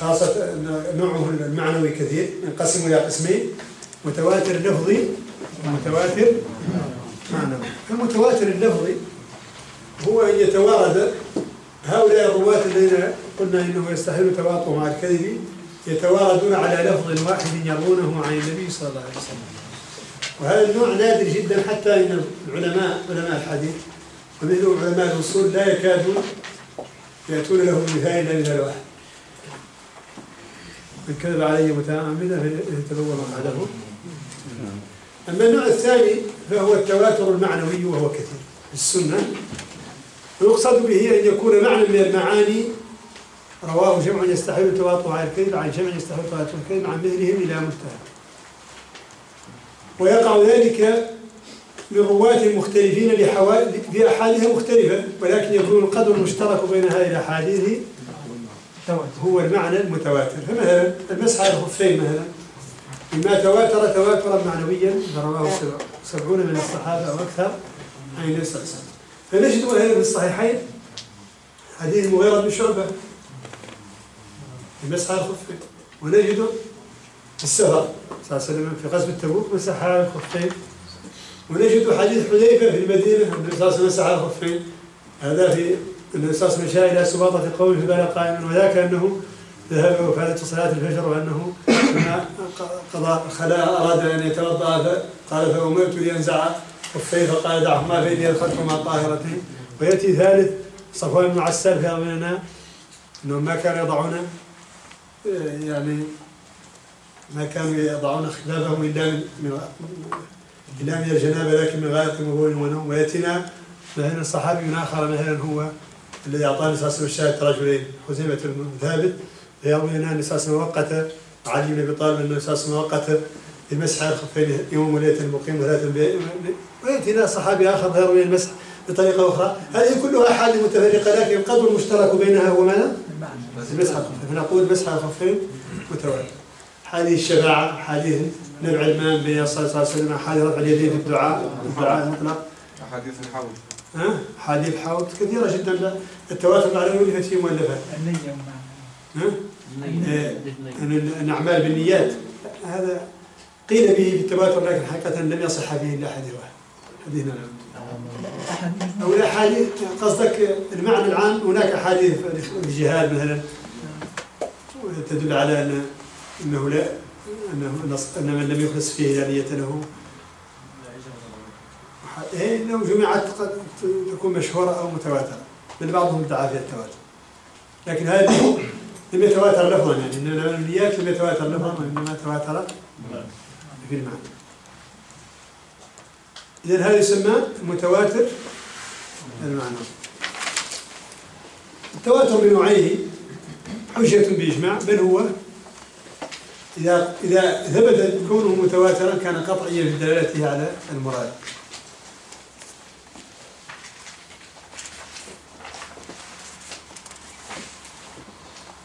خاصة نوعه المعنوي كثير ينقسم إلى قسمين متواتر لفظي ومتواتر معنوي. المتواتر اللفظي هو أن يتوارد هؤلاء الرواة الذين قلنا إنه يستحيل تواطؤ مع الكذب يتواردون على لفظ واحد يروونه عن النبي صلى الله عليه وسلم. وهذا النوع نادر جدا حتى إن العلماء علماء الحديث ومنهم علماء الأصول لا يكادون يأتون له بمثال الا مثال واحد من كذب علي متعمدا فليتبوأ مقعده. أما النوع الثاني فهو التواتر المعنوي وهو كثير السنة. ويقصد به أن يكون معنى من المعاني رواه جمع يستحيل التواطؤ على الكذب عن جمع يستحيل التواطؤ على الكذب عن مثلهم إلى منتهى ويقع ذلك من رواة مختلفين لأحاديث مختلفة ولكن يكون القدر المشترك بين هذه الأحاديث هو المعنى المتواتر. فمثلا المسح على الخفين مثلا مما تواتر تواترا معنويا فرواه سبعون من الصحابة أو أكثر عن النبي صلى الله عليه وسلم. فنجد هذا في الصحيحين حديث المغيرة بن شعبة على الخفين ونجده في السفر صلى الله عليه وسلم في غزوة تبوك مسح على الخفين ونجد حديث حذيفة في المدينة. النبي صلى الله عليه وسلم الخفين هذا في النبي صلى الله عليه وسلم إلى سباطة قومه فبال قائما وذاك أنه ذهب وفادت صلاة الفجر وأنه لما قضى خلاء أراد أن يتوضأ قال فأمرت لينزع خفيه فقال دعهما فإني أدخلتهما طاهرتين ويأتي ثالث صفوان بن عسال في أمرنا أنهم ما كانوا يضعون يعني ما كانوا يضعون خلافهم إلا من إلا من الجنابة لكن من غاية مغول ونوم ويأتينا مثلا الصحابي آخر مثلا هو الذي أعطاني صلى الله عليه وسلم رجلين خزيمة بن ثابت فيروي أن صلى الله عليه وسلم وقت علي بن أبي طالب أنه صلى الله عليه وسلم وقت المسح على الخفين يوم وليلة المقيم وثلاثة ويأتينا صحابي آخر فيروي المسح بطريقة أخرى هذه كلها أحاديث متفرقة لكن القدر المشترك بينها هو ماذا؟ المسح على الخفين فنقول مسح على الخفين متواتر حديث الشفاعة حديث نبع الماء بين صلى الله عليه وسلم حديث رفع اليدين في الدعاء الدعاء المطلق. أحاديث الحوض. ها؟ حديث حوض كثيرة جدا. التواتر المعنوي اللي في مؤلفات النية. ها؟ آه، الأعمال بالنيات. هذا قيل به في التواتر لكن حقيقة لم يصح به إلا حديث واحد. حديثنا أو الأحاديث قصدك المعنى العام هناك أحاديث الجهاد مثلا تدل على أن انه لا أنه نص- أن من لم يخلص فيه لا نية له. إيه لو جمعت قد تكون مشهورة أو متواترة بل بعضهم ادعى فيها التواتر لكن هذه لم يتواتر لفظا يعني إنما النيات لم يتواتر لفظا وإنما تواتر في المعنى. إذا هذا يسمى متواتر المعنى. التواتر بنوعيه حجة بإجماع بل هو إذا إذا ثبت كونه متواترا كان قطعيا في دلالته على المراد.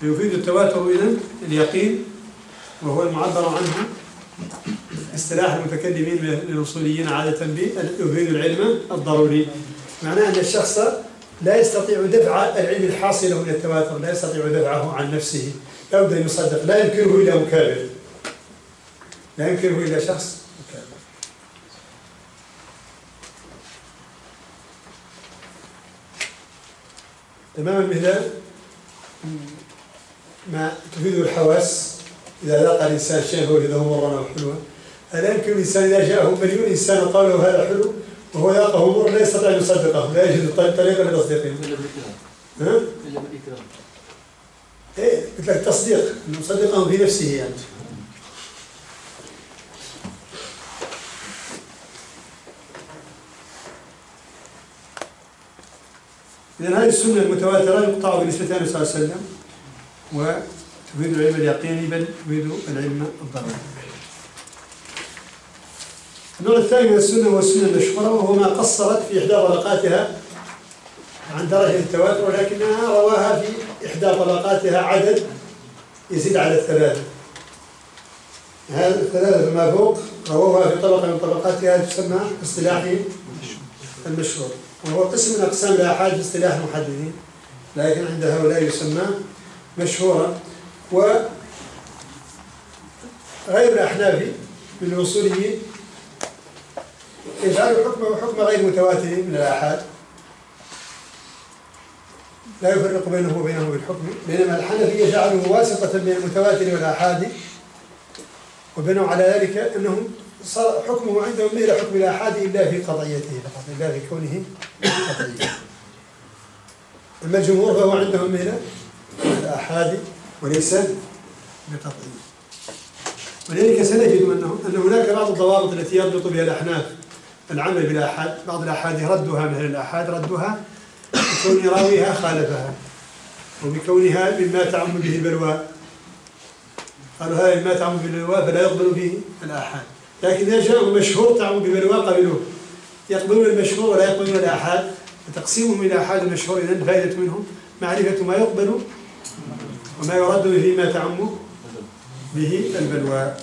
يفيد التواتر إذن اليقين وهو المعبر عنه اصطلاح المتكلمين من الأصوليين عادة يفيد العلم الضروري. معناه أن الشخص لا يستطيع دفع العلم الحاصل من التواتر لا يستطيع دفعه عن نفسه. لا بد أن يصدق لا يمكنه إلا مكابر. لا يمكنه إلا شخص مكابر. تماما مثل ما تفيده الحواس؟ إذا ذاق الإنسان شيئا فوجده مرا أو حلوا ألا يمكن الإنسان إذا جاءه مليون إنسان وقال له هذا حلو وهو ذاقه مرا لا يستطيع أن يصدقه لا يجد طريقا لتصديقه. إلا بالإكرام. ها؟ إلا بالإكرام. إيه مثل التصديق أنه يصدقه في نفسه يعني. إذا هذه السنة المتواترة يقطع بالنسبة للنبي صلى الله عليه وسلم وتفيد العلم اليقيني بل تفيد العلم الضروري. النوع الثاني من السنة هو السنة المشهورة وهو ما قصرت في إحدى طبقاتها عن درجة التواتر ولكنها رواها في إحدى طبقاتها عدد يزيد على الثلاثة. هذه الثلاثة فما فوق رووها في طبقة من طبقاتها تسمى اصطلاحهم المشهور وهو قسم من أقسام الآحاد باصطلاح المحدثين لكن عند هؤلاء يسمى مشهورا وغير الأحناف من الأصوليين يجعل حكمه حكم غير متواتر من الآحاد. لا يفرق بينه وبينه بالحكم بينما الحنفية جعلوا واسطة بين المتواتر والآحاد وبنوا على ذلك أنهم صار حكمه عندهم مثل حكم الآحاد إلا في قطعيته فقط إلا في كونه قطعيا أما الجمهور فهو عندهم مثل الآحاد. وليس بقطعي ولذلك سنجد أنه أن هناك بعض الضوابط التي يربط بها الأحناف العمل بالآحاد بعض الآحاد ردها مثل الآحاد ردها بكون راويها خالفها. وبكونها مما تعم به البلوى قالوا هذا مما تعم به البلوى فلا يقبل فيه الآحاد. لكن إذا جاءوا مشهور تعم ببلوى قبلوه. يقبلون المشهور ولا يقبلون الآحاد. فتقسيمهم إلى آحاد المشهور إذن الفائدة منهم. معرفة ما يقبل وما يرد فيما تعم به البلوى.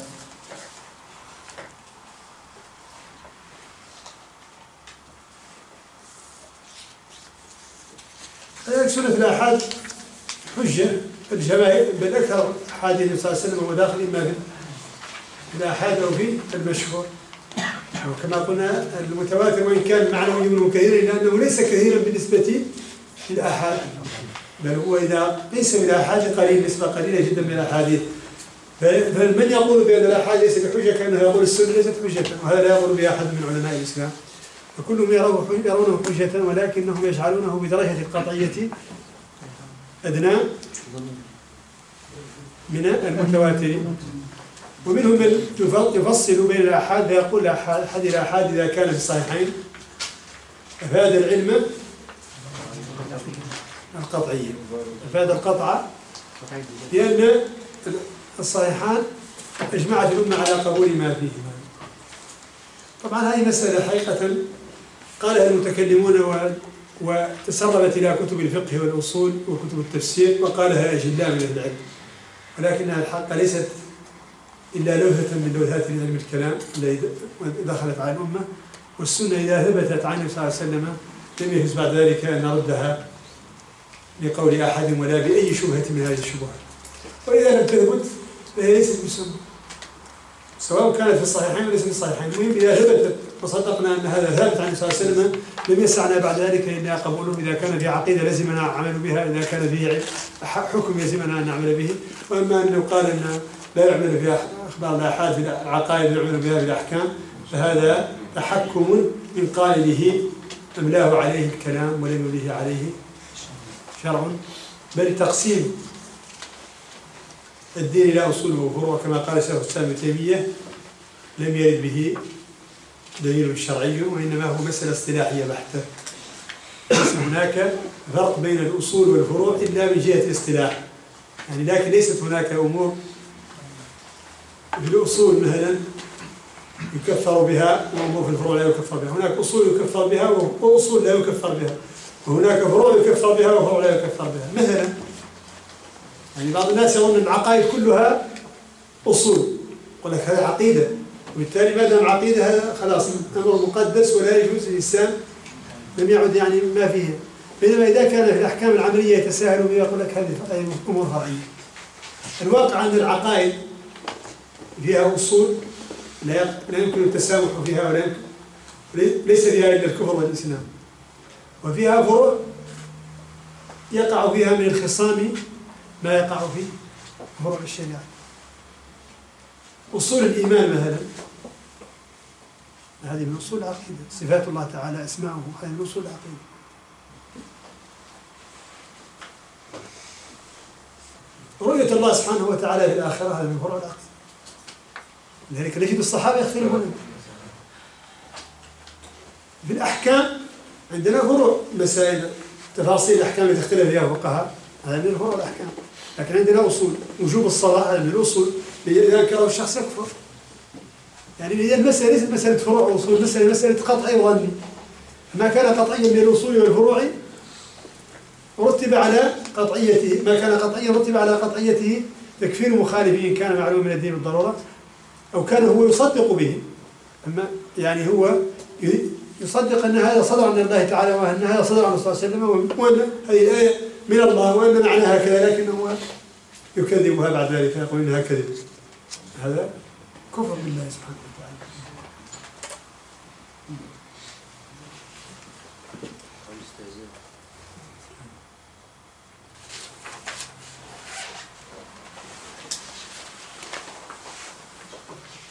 سنة الآحاد حجة الجماهير بل أكثر أحاديث صلى الله عليه وسلم هو داخل إما في الآحاد أو في المشهور. وكما قلنا المتواتر وإن كان معنوي منه كثيرا إلا أنه ليس كثيرا بالنسبة للآحاد بل هو إذا قيس بالآحاد قليل نسبة قليلة جدا من الأحاديث. فمن يقول بأن الآحاد ليس بحجة كأنه يقول السنة ليست حجة وهذا لا يقول به أحد من علماء الإسلام. فكلهم يرونه حجة ولكنهم يجعلونه بدرجة القطعية أدنى من المتواتر. ومنهم من يفصل بين الآحاد فيقول أحد الآحاد إذا كان في الصحيحين. أفاد العلم القطعية. أفاد القطع لأن الصحيحان أجمعت الأمة على قبول ما فيهما. طبعا هذه مسألة حقيقة قالها المتكلمون وتسربت إلى كتب الفقه والأصول وكتب التفسير وقالها أجلاء من العلم. ولكنها الحق ليست إلا لوثة من لوثات علم الكلام التي دخلت على الأمة والسنة إذا ثبتت عن النبي صلى الله عليه وسلم لم يجوز بعد ذلك أن نردها لقول أحد ولا بأي شبهة من هذه الشبهات. وإذا لم تثبت فهي ليست بسنة سواء كانت في الصحيحين وليس في الصحيحين. المهم إذا ثبتت وصدقنا أن هذا ثابت عن صلى الله عليه وسلم لم يسعنا بعد ذلك إلا قبوله إذا كان في عقيدة لزمنا العمل بها إذا كان فيه حكم يلزمنا أن نعمل به. وأما أنه قال أن لا يعمل في أخبار الآحاد في العقائد يعمل بها في الأحكام فهذا تحكم من قائله أملاه عليه الكلام ولم يمليه عليه. شرع بل تقسيم الدين إلى أصول وفروع كما قال شيخ الإسلام ابن تيمية. لم يرد به دليل شرعي وإنما هو مسألة اصطلاحية بحتة. ليس هناك فرق بين الأصول والفروع إلا من جهة الاصطلاح. يعني لكن ليست هناك أمور في الأصول مثلا يكفر بها وأمور في الفروع لا يكفر بها. هناك أصول يكفر بها وأصول لا يكفر بها. وهناك فروع يكفر بها وفروع لا يكفر بها. مثلا يعني بعض الناس يظن أن العقائد كلها أصول يقول لك هذا عقيدة وبالتالي ما دام عقيدة هذا خلاص أمر مقدس ولا يجوز الإنسان لم يعد يعني ما فيه. بينما إذا كان في الأحكام العملية يتساهل بها يقول لك هذه أمور فرعية. الواقع أن العقائد فيها أصول لا يمكن التسامح فيها ولا يمكن ليس فيها إلا الكفر والإسلام. وفيها فروع يقع فيها من الخصام ما يقع في فروع الشريعة. أصول الإيمان مثلا. هذه من أصول العقيدة. صفات الله تعالى أسماؤه هذه من أصول العقيدة. رؤية الله سبحانه وتعالى في الآخرة هذا من فروع العقيدة. لذلك نجد الصحابة يختلفون. في الأحكام عندنا فروع مسائل تفاصيل الأحكام اللي تختلف فيها الفقهاء. هذا من فروع الأحكام. لكن عندنا أصول وجوب الصلاة هذا من الأصول إذا أنكره الشخص يكفر. يعني هي المسألة ليست مسألة فروع وأصول المسألة مسألة قطعي وظني ما كان قطعيا من الأصول والفروع رتب على قطعيته. ما كان قطعيا رتب على قطعيته تكفير مخالفه إن كان معلوم من الدين بالضرورة أو كان هو يصدق به. أما يعني هو يصدق أن هذا صدر عن الله تعالى وأن هذا صدر عن الله صلى الله عليه وسلم وأن هذه الآية من الله وأن معناها كذا لكنه يكذبها بعد ذلك يقول إنها كذب. هذا كفر بالله سبحانه وتعالى.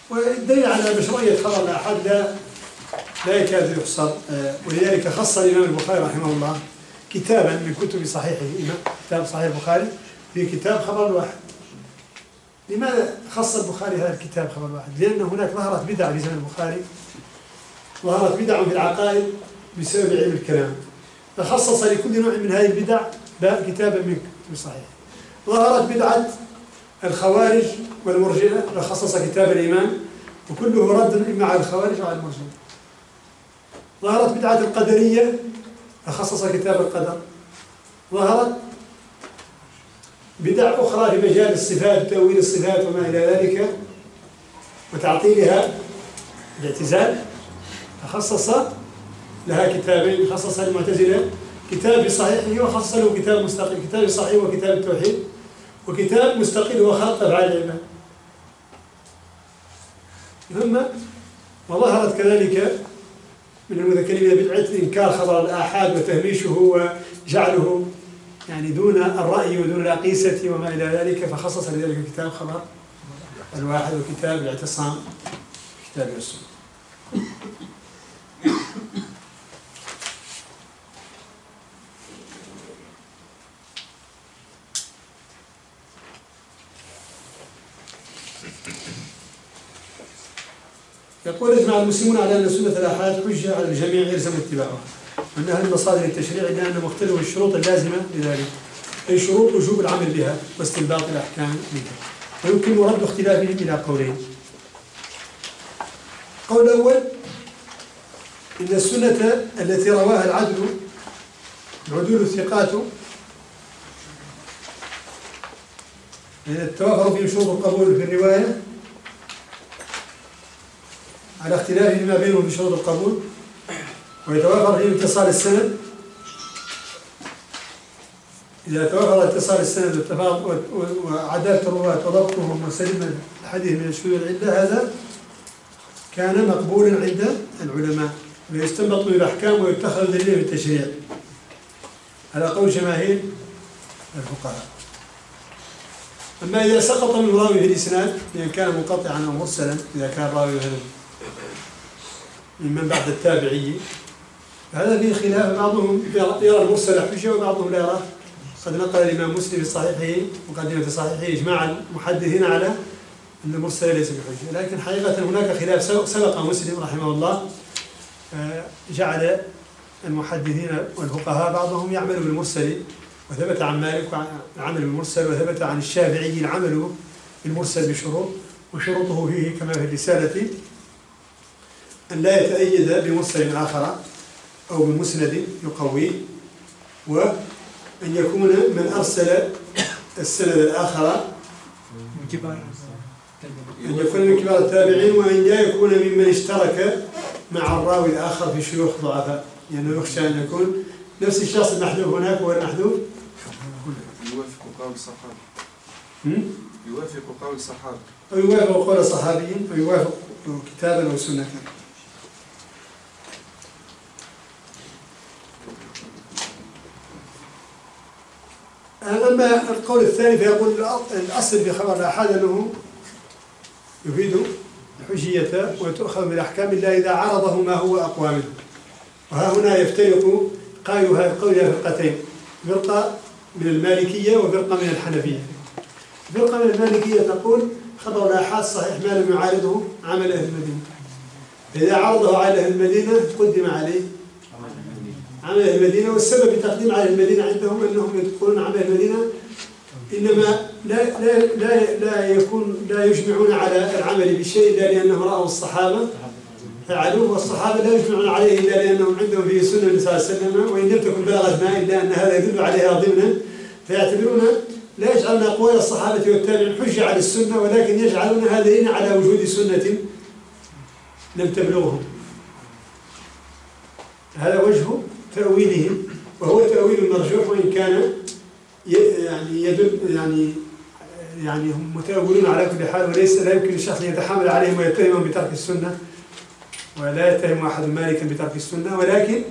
والدليل على مشروعية خبر الآحاد لا يكاد يحصر آه، ولذلك خص الإمام البخاري رحمه الله كتابا من كتب صحيحه كتاب صحيح البخاري في كتاب خبر الواحد. لماذا خص البخاري هذا الكتاب خبر الواحد؟ لأن هناك ظهرت بدعة في زمن البخاري ظهرت بدع في العقائد بسبب علم الكلام. فخصص لكل نوع من هذه البدع كتابا من كتب صحيح. ظهرت بدعة الخوارج والمرجئة فخصص كتاب الإيمان وكله رد إما على الخوارج وعلى المرجئة. ظهرت بدعة القدرية فخصص كتاب القدر. ظهرت بدع أخرى في مجال الصفات وتأويل الصفات وما إلى ذلك وتعطيلها الاعتزال فخصص لها كتابين خصص المعتزلة كتاب بصحيحه وخصص له كتاب مستقل كتاب صحيح وكتاب التوحيد وكتاب مستقل هو خلق أفعال العباد ثم وظهرت كذلك من المتكلمين بدعة إنكار خبر الآحاد وتهميشه وجعله يعني دون الرأي ودون الأقيسة وما إلى ذلك فخصص لذلك كتاب خبر الواحد وكتاب الاعتصام كتاب السنة يقول اجمع المسلمون على أن سنة الاحاد حجة على الجميع يلزم اتباعها وانها من مصادر التشريع الا أن مختلف الشروط اللازمة لذلك أي شروط وجوب العمل بها واستنباط الأحكام منها. ويمكن رد اختلافهم إلى قولين. القول الأول إن السنة التي رواها العدل العدول الثقات توافر فيهم شروط القبول في الرواية على اختلاف ما بينهم في شروط القبول ويتوافر في اتصال السند. إذا توافر اتصال السند وعدالة الرواة وضبطهم وسلم الحديث من الشذوذ العلة هذا كان مقبولا عند العلماء. ويستنبط من الأحكام ويتخذ دليلا في التشريع. على قول جماهير الفقهاء. أما إذا سقط من راوي في الإسناد إذا كان منقطعا أو مرسلا إذا كان راوي مثلا ممن بعد التابعي. هذا فيه خلاف. بعضهم يرى المرسل حجة وبعضهم لا يراه قد نقل الإمام مسلم في صحيحه مقدمة صحيحه إجماع المحدثين على أن المرسل ليس بحجة. لكن حقيقة هناك خلاف. سبق مسلم رحمه الله آه، جعل المحدثين والفقهاء بعضهم يعمل بالمرسل وثبت عن مالك العمل بالمرسل وثبت عن الشافعي العمل بالمرسل بشروط وشروطه فيه كما في الرسالة. أن لا يتأيد بمرسل آخر أو بمسند يقويه وأن يكون من أرسل السند الآخر من كبار أن يكون من كبار التابعين وأن لا يكون ممن اشترك مع الراوي الآخر في شيوخ ضعفاء لأنه يعني يخشى أن يكون نفس الشخص المحذوف هناك هو المحذوف يوافق قول الصحابة يوافق قول الصحابة أو يوافق قول الصحابي أو يوافق كتابا أو أما القول الثاني فيقول الأصل في خبر الآحاد أنه يفيد الحجية وتؤخذ من الأحكام إلا إذا عرضه ما هو أقوى منه. وها هنا يفترق القول إلى فرقتين فرقة من المالكية وفرقة من الحنفية. فرقة من المالكية تقول خبر الآحاد صحيح ما لم يعارضه عمل أهل المدينة. إذا عرضه على أهل المدينة قدم عليه عمل المدينة والسبب في تقديم على المدينة عندهم أنهم يقولون عمل المدينة إنما لا لا لا لا يكون لا يجمعون على العمل بشيء إلا لأنهم رأوا الصحابة فعلوه والصحابة لا يجمعون عليه إلا لأنهم عندهم فيه سنة النبي صلى الله عليه وسلم وإن لم تكن بلغت ما إلا أن هذا يدل عليها ضمنا فيعتبرون لا يجعلون أقوال الصحابة والتابعين حجة على السنة ولكن يجعلون هذين على وجود سنة لم تبلغهم. هذا وجه تأويلهم وهو تأويل مرجوح وإن كان يعني يدل يعني يعني هم متأولون على كل حال وليس لا يمكن الشخص أن يتحامل عليهم ويتهمهم بترك السنة ولا يتهم أحد مالكا بترك السنة ولكن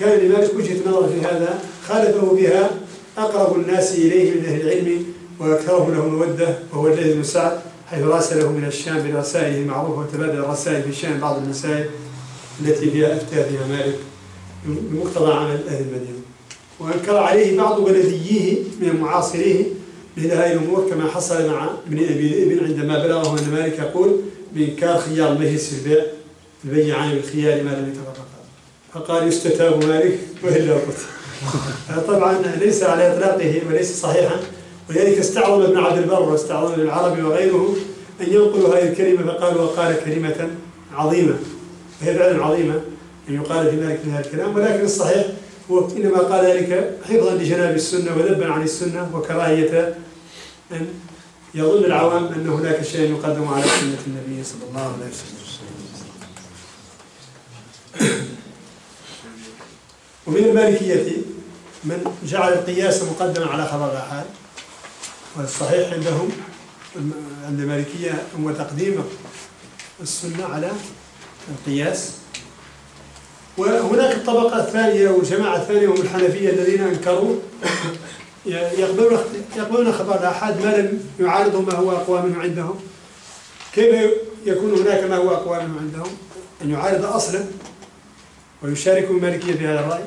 كان لمالك وجهة نظر في هذا خالفه بها أقرب الناس إليه من أهل العلم وأكثره له مودة وهو الذي بن سعد حيث راسله من الشام برسائله المعروفة وتبادل الرسائل في الشام بعض المسائل التي فيها أفتى فيها مالك. بمقتضى عمل أهل المدينة. وأنكر عليه بعض بلدييه من معاصريه مثل هذه الأمور كما حصل مع ابن أبي ذئب عندما بلغه أن مالك يقول بإنكار خيار المجلس في البيع البيعان بالخيار ما لم يتفرقا فقال يستتاب مالك وإلا قلت طبعا ليس على إطلاقه وليس صحيحا. ولذلك استعظم ابن عبد البر واستعظم ابن العربي وغيره أن ينقلوا هذه الكلمة فقالوا وقال كلمة عظيمة وهي فعلا عظيمة. أن يقال في ذلك من هذا الكلام ولكن الصحيح هو إنما قال ذلك حفظا لجناب السنة وذبا عن السنة وكراهية أن يظن العوام أن هناك شيء يقدم على سنة النبي صلى الله عليه وسلم. ومن المالكية من جعل القياس مقدما على خبر الآحاد والصحيح عندهم عند المالكية هو تقديم السنة على القياس. وهناك الطبقة الثانية والجماعة الثانية هم الحنفية الذين أنكروا. يقبلون يقبلون خبر الآحاد ما لم يعارضه ما هو أقوى منه عندهم. كيف يكون هناك ما هو أقوى منه عندهم؟ أن يعارض أصلا ويشارك المالكية بهذا الرأي.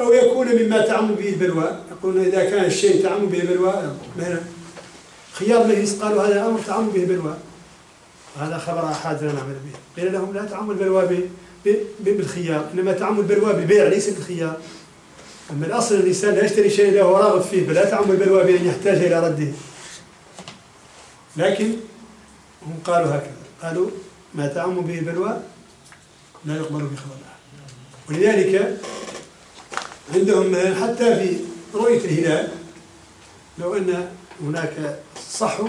أو يكون مما تعم به البلوى يقولون إذا كان الشيء تعم به البلوى مثلا خيار المجلس قالوا هذا أمر تعم به البلوى هذا خبر أحد لا نعمل به قيل لهم لا تعم البلوى بالخيار إنما تعم البلوى بالبيع ليس بالخيار. أما الأصل الإنسان لا يشتري شيء له راغب فيه فلا تعم البلوى بأن يحتاج إلى رده. لكن هم قالوا هكذا قالوا ما تعم به البلوى لا يقبل به خبر ولذلك عندهم حتى في رؤية الهلال لو أن هناك صحو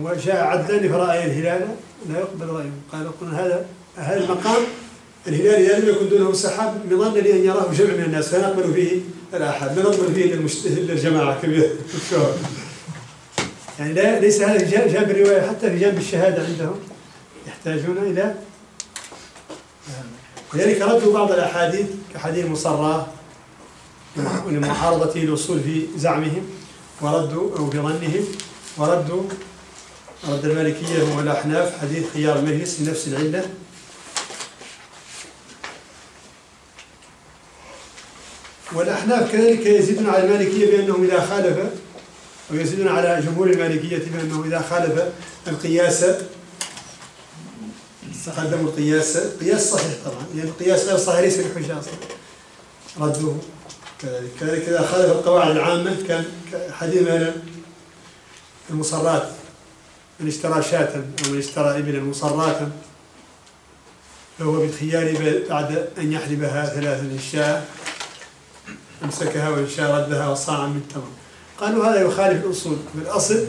وجاء عدلان فرأى الهلال لا يقبل رأيه قال يقول هذا هذا المقام الهلال إذا لم يكن دونه سحاب بظن لي أن يراه جمع من الناس فنقبل فيه الآحاد لا نقبل فيه إلا الجماعة كبيرة يعني لا ليس هذا جانب الرواية حتى في جانب الشهادة عندهم. يحتاجون إلى لذلك ردوا بعض الأحاديث كحديث مصرى لمعارضته الوصول في زعمهم وردوا أو في ظنهم وردوا رد المالكية والأحناف حديث خيار المجلس لنفس العلة. والأحناف كذلك يزيدون على المالكية بأنهم إذا خالف ويزيدون على جمهور المالكية بأنه إذا خالف القياس. قدموا القياس. قياس صحيح طبعا لأن القياس غير صحيح ليس بحجة أصلا ردوه كذلك. كذلك إذا خالف القواعد العامة كان حديث المصرات من اشترى شاة أو من اشترى إبلا مصراتا فهو بالخيار بعد أن يحلبها ثلاثا شاء أمسكها وإن شاء ردها وصاعا من تمر. قالوا هذا يخالف الأصول. بالأصل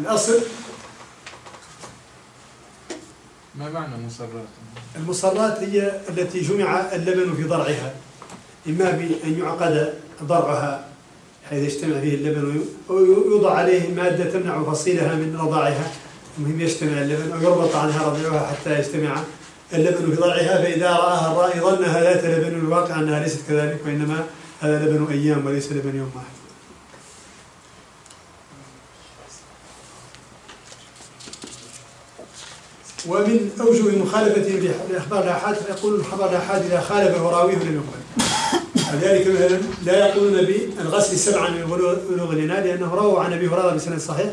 الأصل ما معنى مسرات؟ المصرات هي التي جمع اللبن في ضرعها. إما بأن يعقد ضرعها حيث يجتمع فيه اللبن ويوضع عليه مادة تمنع فصيلها من رضاعها. المهم يجتمع اللبن أو يربط عنها رضيعها حتى يجتمع اللبن في فإذا رآها الرائي ظنها ذات لبن الواقع أنها ليست كذلك وإنما هذا لبن أيام وليس لبن يوم واحد. ومن أوجه مخالفته لأخبار الآحاد يقول خبر الآحاد إذا خالفه راويه لم يقبل ولذلك مثلا لا يقولون بالغسل سبعا من بلوغ الإناء لأنه رووا عن أبي هريرة بسند صحيح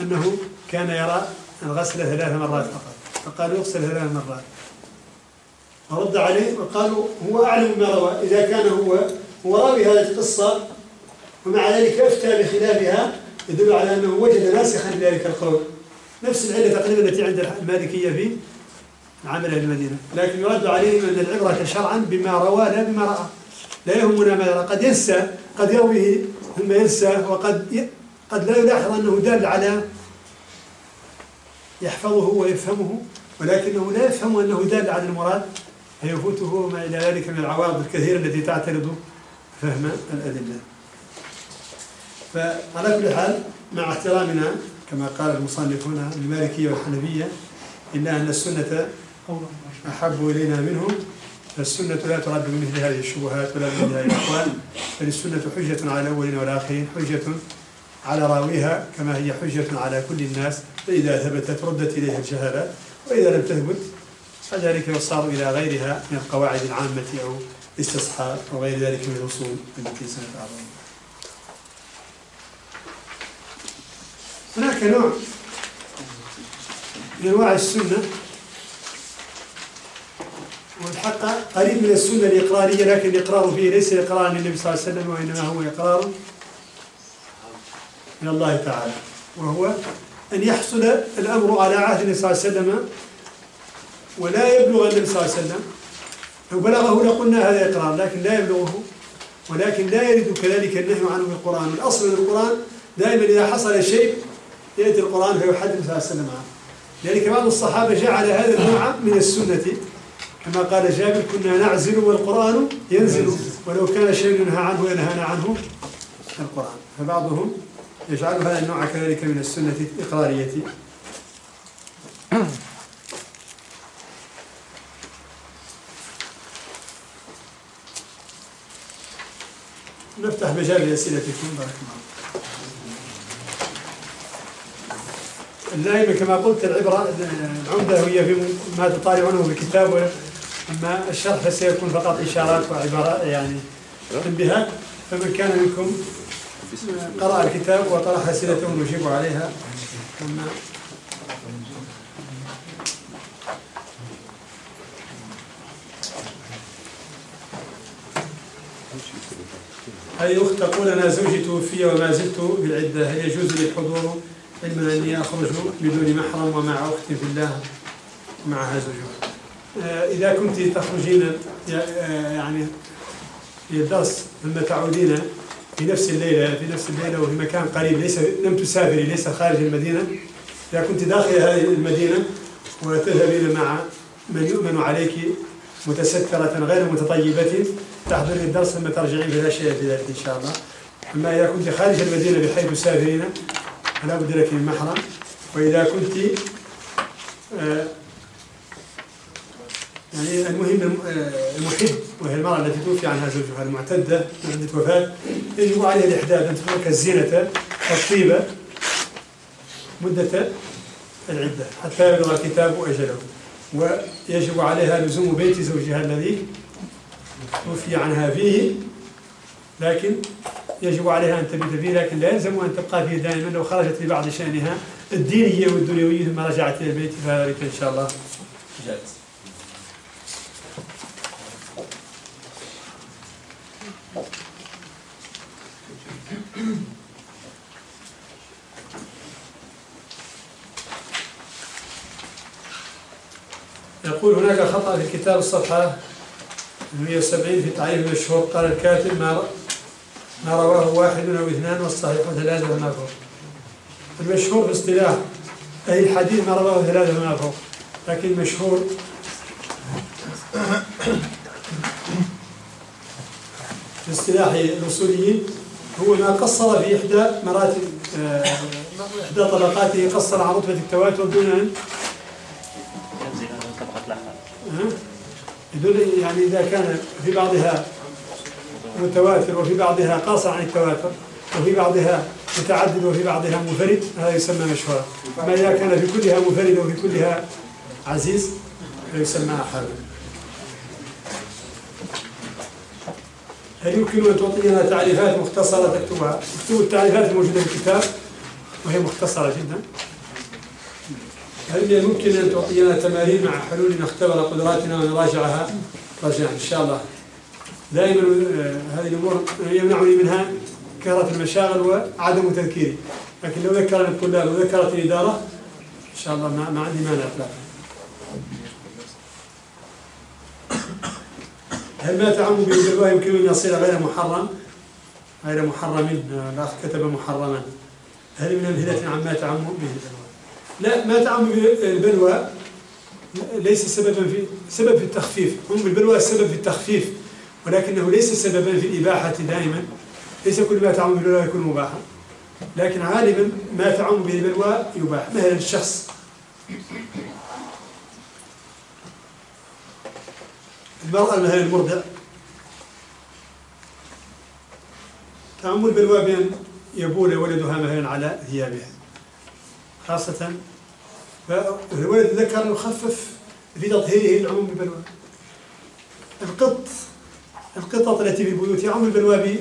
أنه كان يرى الغسل ثلاث مرات فقط فقالوا يغسل ثلاث مرات. فرد عليه وقالوا هو أعلم ما روى إذا كان هو هو راوي هذه القصة ومع ذلك أفتى بخلافها يدل على أنه وجد ناسخا لذلك القول. نفس العلة تقريبا التي عند المالكية في عمل أهل المدينة. لكن يرد عليهم أن العبرة شرعا بما روى لا بما رأى. لا يهمنا ما يرى قد ينسى قد يرويه ثم ينسى وقد ي... قد لا يلاحظ أنه دال على يحفظه ويفهمه ولكنه لا يفهم أنه دال على المراد فيفوته ما إلى ذلك من العوارض الكثيرة التي تعترض فهم الأدلة. فعلى كل حال مع احترامنا كما قال المصنفون المالكية والحنفية إلا أن السنة أحب إلينا منهم. فالسنة لا ترد بمثل هذه الشبهات ولا بمثل هذه الأقوال بل السنة حجة على الأولين والآخرين حجة على راويها كما هي حجة على كل الناس فإذا ثبتت ردت إليها الجهالات وإذا لم تثبت فذلك يصار إلى غيرها من القواعد العامة أو استصحاب وغير ذلك من الأصول التي سنتعرض هناك نوع من أنواع السنة والحق قريب من السنة الإقرارية لكن الإقرار فيه ليس إقرارا للنبي صلى الله عليه وسلم وإنما هو إقرار من الله تعالى وهو أن يحصل الأمر على عهد النبي صلى الله عليه وسلم ولا يبلغ النبي صلى الله عليه وسلم. لو بلغه لقلنا هذا إقرار لكن لا يبلغه ولكن لا يرد كذلك النهي عنه في القرآن. والأصل من القرآن دائما إذا حصل شيء يأتي القرآن فيحدث صلى الله عليه وسلم عنه. لذلك بعض الصحابة جعل هذا النوع من السنة كما قال جابر كنا نعزل والقرآن ينزل ولو كان شيء ينهى عنه ينهانا عنه القرآن. فبعضهم يجعل هذا النوع كذلك من السنة الإقرارية نفتح مجال لأسئلتكم بارك الله النائمة كما قلت العبرة العمدة هي في ما تطالعونه بالكتاب أما الشرح فسيكون فقط إشارات وعبارات يعني تنبيهات. فمن كان منكم قرأ الكتاب وطرح أسئلته نجيب عليها. أما هذه أخت تقول أنا زوجي توفي وما زلت بالعدة هل يجوز لي الحضور؟ علما أني أخرج بدون محرم ومع أخت في الله معها زوجها. آه، إذا كنت تخرجين آه، يعني في الدرس ثم تعودين في نفس الليلة في نفس الليلة وفي مكان قريب ليس لم تسافري ليس خارج المدينة. إذا كنت داخل هذه المدينة وتذهبين مع من يؤمن عليك متسترة غير متطيبة تحضرين الدرس ثم ترجعين فلا شيء في ذلك إن شاء الله. أما إذا كنت خارج المدينة بحيث تسافرين فلا بد لك من محرم. وإذا كنت آه، يعني المهم آه، المحب وهي المرأة التي توفي عنها زوجها المعتدة عدة وفاة يجب عليه الإحداث أن تترك الزينة الطيبة مدة العدة حتى يبلغ الكتاب أجله. ويجب عليها لزوم بيت زوجها الذي توفي عنها فيه لكن يجب عليها أن تبيت فيه لكن لا يلزم أن تبقى فيه دائما لو خرجت لبعض شأنها الدينية والدنيوية ثم رجعت إلى البيت فذلك إن شاء الله جائز. يقول هناك خطأ في كتاب الصفحة 170 في تعريف المشهور قال الكاتب ما ما رواه واحد أو اثنان والصحيح ثلاثة وما فوق. المشهور في اصطلاح أي الحديث ما رواه ثلاثة وما فوق لكن المشهور في اصطلاح الأصوليين هو ما قصر في إحدى مراتب آه، إحدى طبقاته قصر عن رتبة التواتر دون أن يعني إذا كان في بعضها متواتر وفي بعضها قاصر عن التواتر وفي بعضها متعدد وفي بعضها منفرد هذا يسمى مشهورا أما إذا كان في كلها منفرد وفي كلها عزيز فيسمى أحد هل يمكن أن تعطينا تعريفات مختصرة تكتبها؟ اكتبوا التعريفات الموجودة في الكتاب وهي مختصرة جدا. هل الممكن أن تعطينا تمارين مع حلول نختبر قدراتنا ونراجعها؟ رجاء إن شاء الله. دائما آه، هذه الأمور يمنعني منها كثرة المشاغل وعدم تذكيري. لكن لو ذكرني الطلاب وذكرت الإدارة إن شاء الله ما, ما عندي مانع. إطلاقا هل ما تعم بالبلوى يمكن أن يصير غير محرم؟ غير محرم آه، الأخ كتب محرما. هل من أمثلة عما تعم به؟ البلوى؟ لا ما تعم بالبلوى ليس سببا في سبب في التخفيف. هم البلوى السبب في التخفيف ولكنه ليس سببا في الإباحة دائما. ليس كل ما تعم بالبلوى يكون مباحا. لكن غالبا ما تعم به البلوى يباح. مثلا الشخص. المرأة مثلا المرضع. تعم البلوى بأن يبول ولدها مثلا على ثيابها. خاصة. فالولد الذكر يخفف في تطهيره العموم بالبلوى القط القطط التي في البيوت يعم البلوى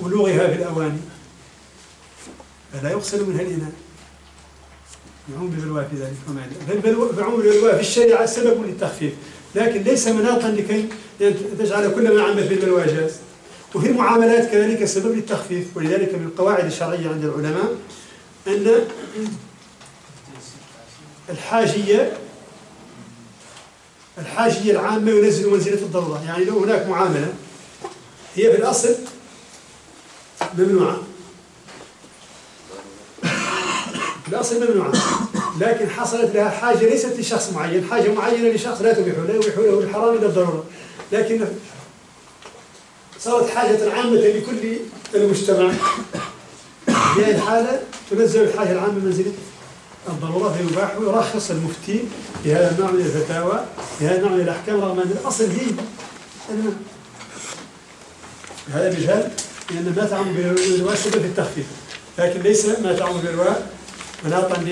بولوغها في الأواني فلا يغسل منها الإناء. يعم بالبلوى في ذلك وما فعموم البلوى في الشريعة سبب للتخفيف. لكن ليس مناطا لكي تجعل كل ما عمت بالبلوى جاز. وفي المعاملات كذلك سبب للتخفيف. ولذلك من القواعد الشرعية عند العلماء أن الحاجية الحاجية العامة ينزل منزلة الضرورة. يعني لو هناك معاملة هي في الأصل ممنوعة. الأصل ممنوعة لكن حصلت لها حاجة ليست لشخص معين حاجة معينة لشخص لا تبيح لا يبيح له الحرام إلا الضرورة. لكن صارت حاجة عامة لكل المجتمع. في هذه الحالة تنزل الحاجة العامة منزلة الضرورة فيباح ويرخص المفتي في هذا النوع من الفتاوى في هذا النوع من الأحكام رغم أن الأصل هي هذا مثال لأن ما تعم بالرواء سبب في التخفيف. لكن ليس ما تعم بالرواء مناطا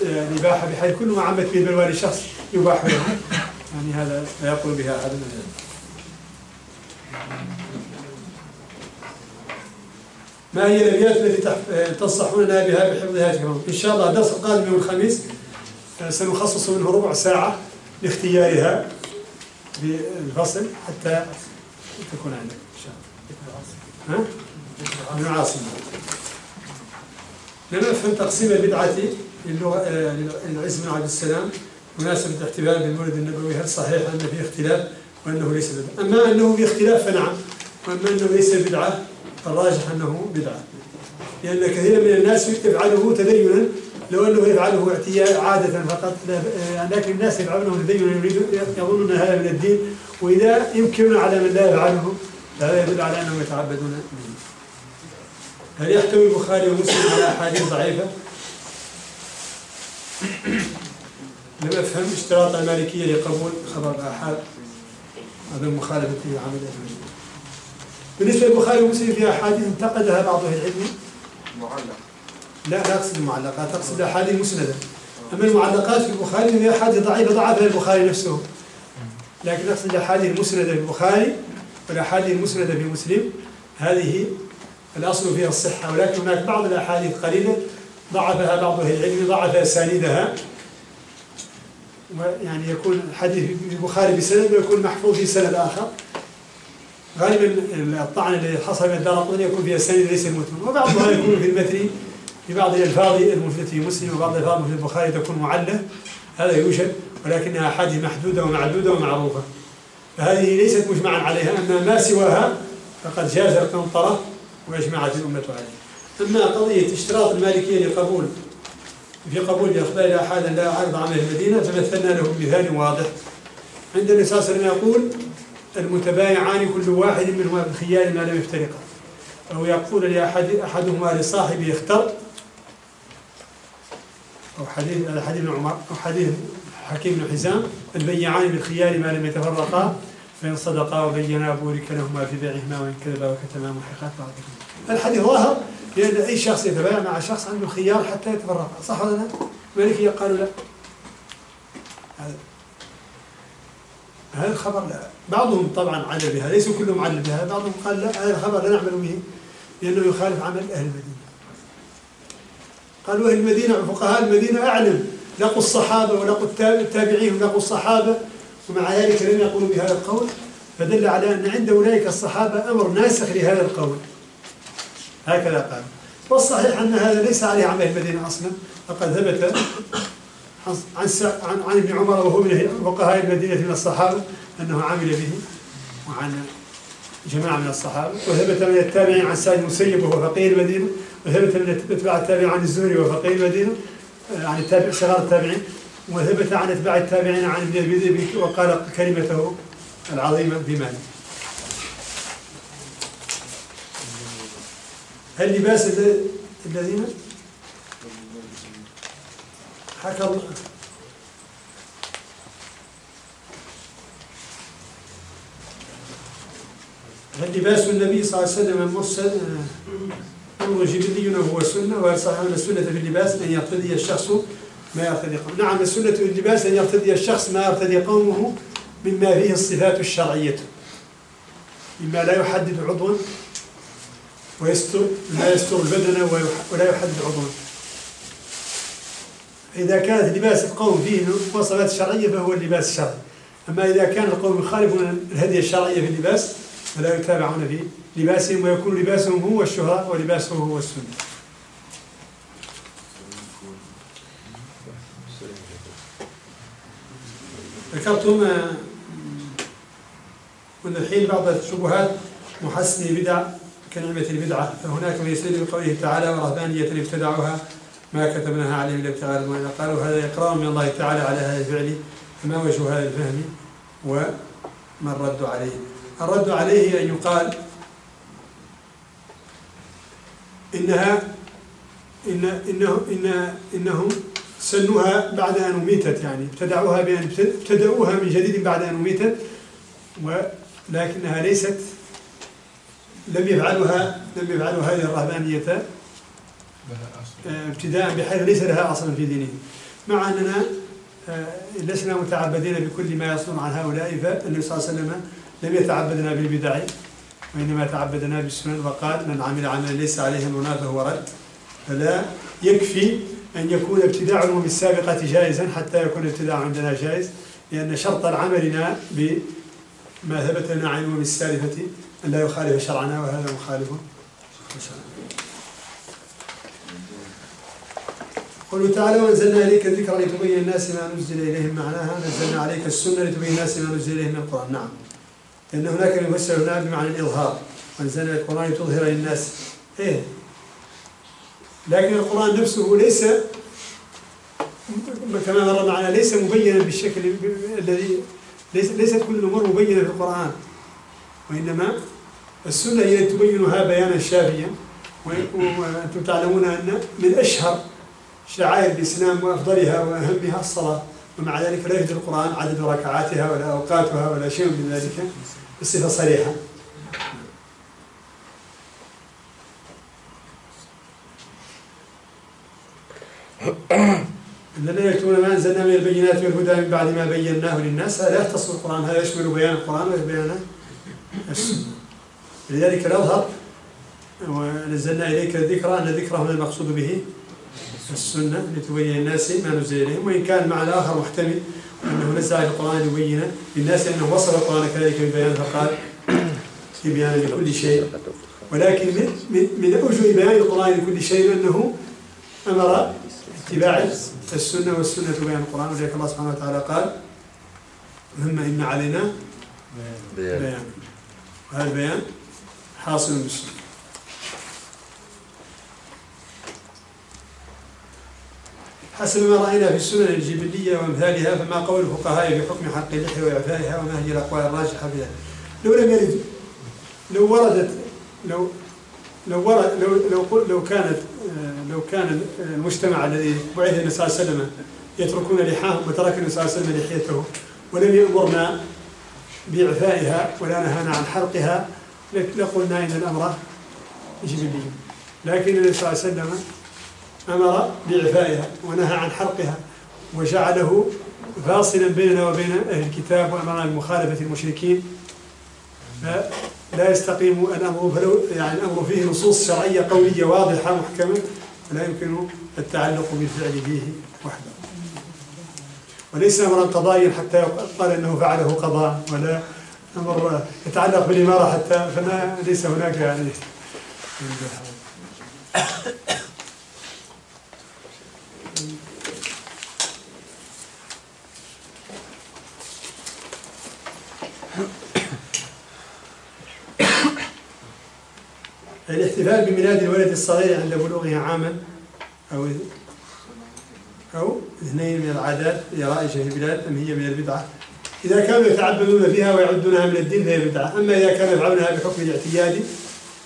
للإباحة بحيث كل ما عمت به بالرواء لشخص يباح له. يعني هذا لا يقول بها أحد من ما هي الابيات التي تح- تنصحوننا بها بحفظ هذه الكلمات؟ إن شاء الله الدرس القادم يوم الخميس آه، سنخصص منه ربع ساعة لاختيارها بالفصل حتى تكون عندك إن شاء الله. ها؟ ابن عاصم. لم أفهم تقسيم البدعة للغة آه، للعز بن عبد السلام مناسبة الاحتفال بالمولد النبوي هل صحيح أن فيه اختلاف وأنه ليس بدعة؟ أما أنه فيه اختلاف فنعم وأما أنه ليس بدعة الراجح أنه بدعة لأن كثيرا من الناس يفعله تدينا لو أنه يفعله اعتياء عادة فقط يعني لكن الناس يفعلونه تدينا يريد يظنون هذا من الدين وإذا يمكن على من لا يفعله فهذا يدل على أنهم يتعبدون به هل يحتوي البخاري ومسلم على أحاديث ضعيفة؟ لم أفهم اشتراط المالكية لقبول خبر الآحاد هذا مخالفة عمل أهل. بالنسبة للبخاري ومسلم في أحاديث انتقدها بعض أهل العلم. معلق لا لا أقصد المعلقات أقصد الأحاديث مسندة. أما المعلقات في البخاري هي أحاديث ضعيفة ضعفها البخاري نفسه. لكن أقصد الأحاديث المسندة في البخاري والأحاديث المسندة في مسلم. هذه الأصل فيها الصحة ولكن هناك بعض الأحاديث قليلة. ضعفها بعض أهل العلم ضعف أسانيدها. ويعني يكون الحديث في البخاري بسند ويكون محفوظ في سند آخر. غالبا الطعن الذي حصل من الدار القطني يكون في أسانيد ليس المتن وبعضها يكون في المتن في بعض الألفاظ المفردة في مسلم وبعض الألفاظ في البخاري تكون معلة. هذا يوجد ولكنها أحاديث محدودة ومعدودة ومعروفة. فهذه ليست مجمعا عليها أما ما سواها فقد جاز القنطرة وأجمعت الأمة عليه أما قضية اشتراط المالكية لقبول في قبول أخبار الآحاد لا عرض عمل المدينة فمثلنا له بمثال واضح. عند النبي صلى الله عليه وسلم يقول المتبايعان كل واحد منهما بالخيار ما لم يفترقا. أو يقول لأحد أحدهما لصاحبه اختر. أو حديث هذا حديث ابن عمر. أو حديث حكيم بن حزام. البيعان بالخيار ما لم يتفرقا. فإن صدقا وبينا بورك لهما في بيعهما وإن كذبا وكتما محقات بعض الحديث ظاهر لأن أي شخص يتبايع مع شخص عنده خيار حتى يتفرقا. صح ولا لا؟ المالكية قالوا لا؟ هذا. هذا الخبر لا. بعضهم طبعا عدل بها ليس كلهم عدل بها بعضهم قال لا هذا الخبر لا نعمل به لأنه يخالف عمل أهل المدينة. قالوا أهل المدينة وفقهاء المدينة أعلم لقوا الصحابة ولقوا التاب- التابعين ولقوا الصحابة ومع ذلك لم يقولوا بهذا القول. فدل على أن عند أولئك الصحابة أمر ناسخ لهذا القول. هكذا قال. والصحيح أن هذا ليس عليه عمل المدينة أصلا فقد ثبت عن عن عن, ابن عمر وهو من فقهاء المدينة من الصحابة أنه عمل به وعن جماعة من الصحابة. وثبت من التابعين عن سعيد المسيب وهو فقيه المدينة. وثبت من أتباع التابعين عن الزهري وهو فقيه المدينة. آه، عن التابع صغار التابعين. وثبت عن أتباع التابعين عن ابن أبي ذئب وقال كلمته العظيمة في مالك هل لباس الذ- الذين؟ الله. هل لباس النبي صلى الله عليه وسلم مرسل أمر جبلي وهو سنة وهل صحيح أن السنة في اللباس أن يرتدي الشخص ما يرتدي قومه؟ نعم السنة في اللباس أن يرتدي الشخص ما يرتدي قومه مما فيه الصفات الشرعية. مما لا يحدد عضوا ويستر لا يستر البدن ولا يحدد عضوا. إذا كانت لباس القوم فيه مواصفات شرعية فهو اللباس الشرعي. أما إذا كان القوم يخالفون الهدي الشرعية في اللباس فلا يتابعون في لباسهم ويكون لباسهم هو الشهرة ولباسه هو السنة. ذكرتم آه، منذ الحين بعض الشبهات محسن بدع كنعمة البدعة فهناك من يستدل بقوله تعالى ورهبانية ابتدعوها ما كتبناها عليهم إلا ابتغاء الله قالوا هذا إقرار من الله تعالى على هذا الفعل فما وجه هذا الفهم وما الرد عليه؟ الرد عليه أن يقال إنها ان انه ان إنهم سنوها بعد أن اميتت يعني ابتدعوها بان ابتدأوها من جديد بعد أن اميتت ولكنها ليست لم يفعلوها لم يفعلوا هذه أصل ابتداء بحيث ليس لها أصلا في دينهم مع أننا آه، لسنا متعبدين بكل ما يصدر عن هؤلاء فالنبي صلى الله عليه وسلم لم يتعبدنا بالبدع وإنما تعبدنا بالسنن وقال من عمل عملا ليس عليه امرنا فهو رد. فلا يكفي أن يكون ابتداع الأمم السابقة جائزا حتى يكون الابتداع عندنا جائز لأن شرط عملنا بما ثبت لنا عن الأمم السالفة أن لا يخالف شرعنا وهذا مخالف شرعنا. قوله تعالى وأنزلنا إليك الذكر لتبين الناس ما نزل إليهم معناها. نزلنا عليك السنة لتبين الناس ما نزل إليهم من القرآن. نعم. لأن هناك من يفسر هنا بمعنى الإظهار. وانزلنا القرآن لتظهر للناس. إيه. لكن القرآن نفسه ليس كما مر معنا ليس مبينا بالشكل الذي ليس ليست كل الأمور مبينة في القرآن. وإنما السنة هي تبينها بيانا شافيا. وأنتم تعلمون أن من أشهر شعائر الإسلام وأفضلها وأهمها الصلاة ومع ذلك لا يوجد القرآن عدد ركعاتها ولا أوقاتها ولا شيء من ذلك بصفة صريحة. الذين يكتمون ما أنزلنا من البينات والهدى من بعد ما بيناه للناس هذا يختص القرآن هذا يشمل بيان القرآن وبيان السنة. لذلك الاظهر ونزلنا إليك الذكرى أن الذكرى هنا المقصود به. السنة لتبين الناس ما نزل إليهم وإن كان المعنى الآخر محتمل أنه نزل على القرآن ليبين للناس أنه وصف القرآن كذلك ببيان فقال في بيان لكل شيء. ولكن من أوجه بيان القرآن لكل شيء أنه أمر اتباع السنة والسنة بيان القرآن. ولذلك الله سبحانه وتعالى قال ثم إن علينا بيان. وهذا البيان حاصل بالسنة. حسب ما رأينا في السنن الجبلية وأمثالها فما قول الفقهاء في حكم حق اللحية وإعفائها وما هي الأقوال الراجحة فيها لو لم يرد لو وردت لو لو ورد لو لو لو كانت آه، لو كان المجتمع الذي بعث النبي صلى الله عليه وسلم يتركون لحاهم وترك النبي صلى الله عليه وسلم لحيته ولم يأمرنا بإعفائها ولا نهانا عن حلقها لقلنا إن الأمر جبلي. لكن النبي صلى الله عليه وسلم أمر باعفائها ونهى عن حلقها وجعله فاصلا بيننا وبين أهل الكتاب وأمرنا بمخالفه المشركين لا يستقيم الأمر فلو يعني الأمر فيه نصوص شرعية قولية واضحة محكمة فلا يمكن التعلق بالفعل فيه وحده. وليس أمرا قضائيا حتى يقال أنه فعله قضاء ولا أمر يتعلق بالإمارة حتى فلا ليس هناك يعني الاحتفال بميلاد الولد الصغير عند بلوغه عاما أو أو اثنين من العادات يا رائجه في البلاد أم هي من البدعة. إذا كانوا يتعبدون فيها ويعدونها من الدين فهي بدعة. أما إذا كانوا يفعلونها بحكم الاعتياد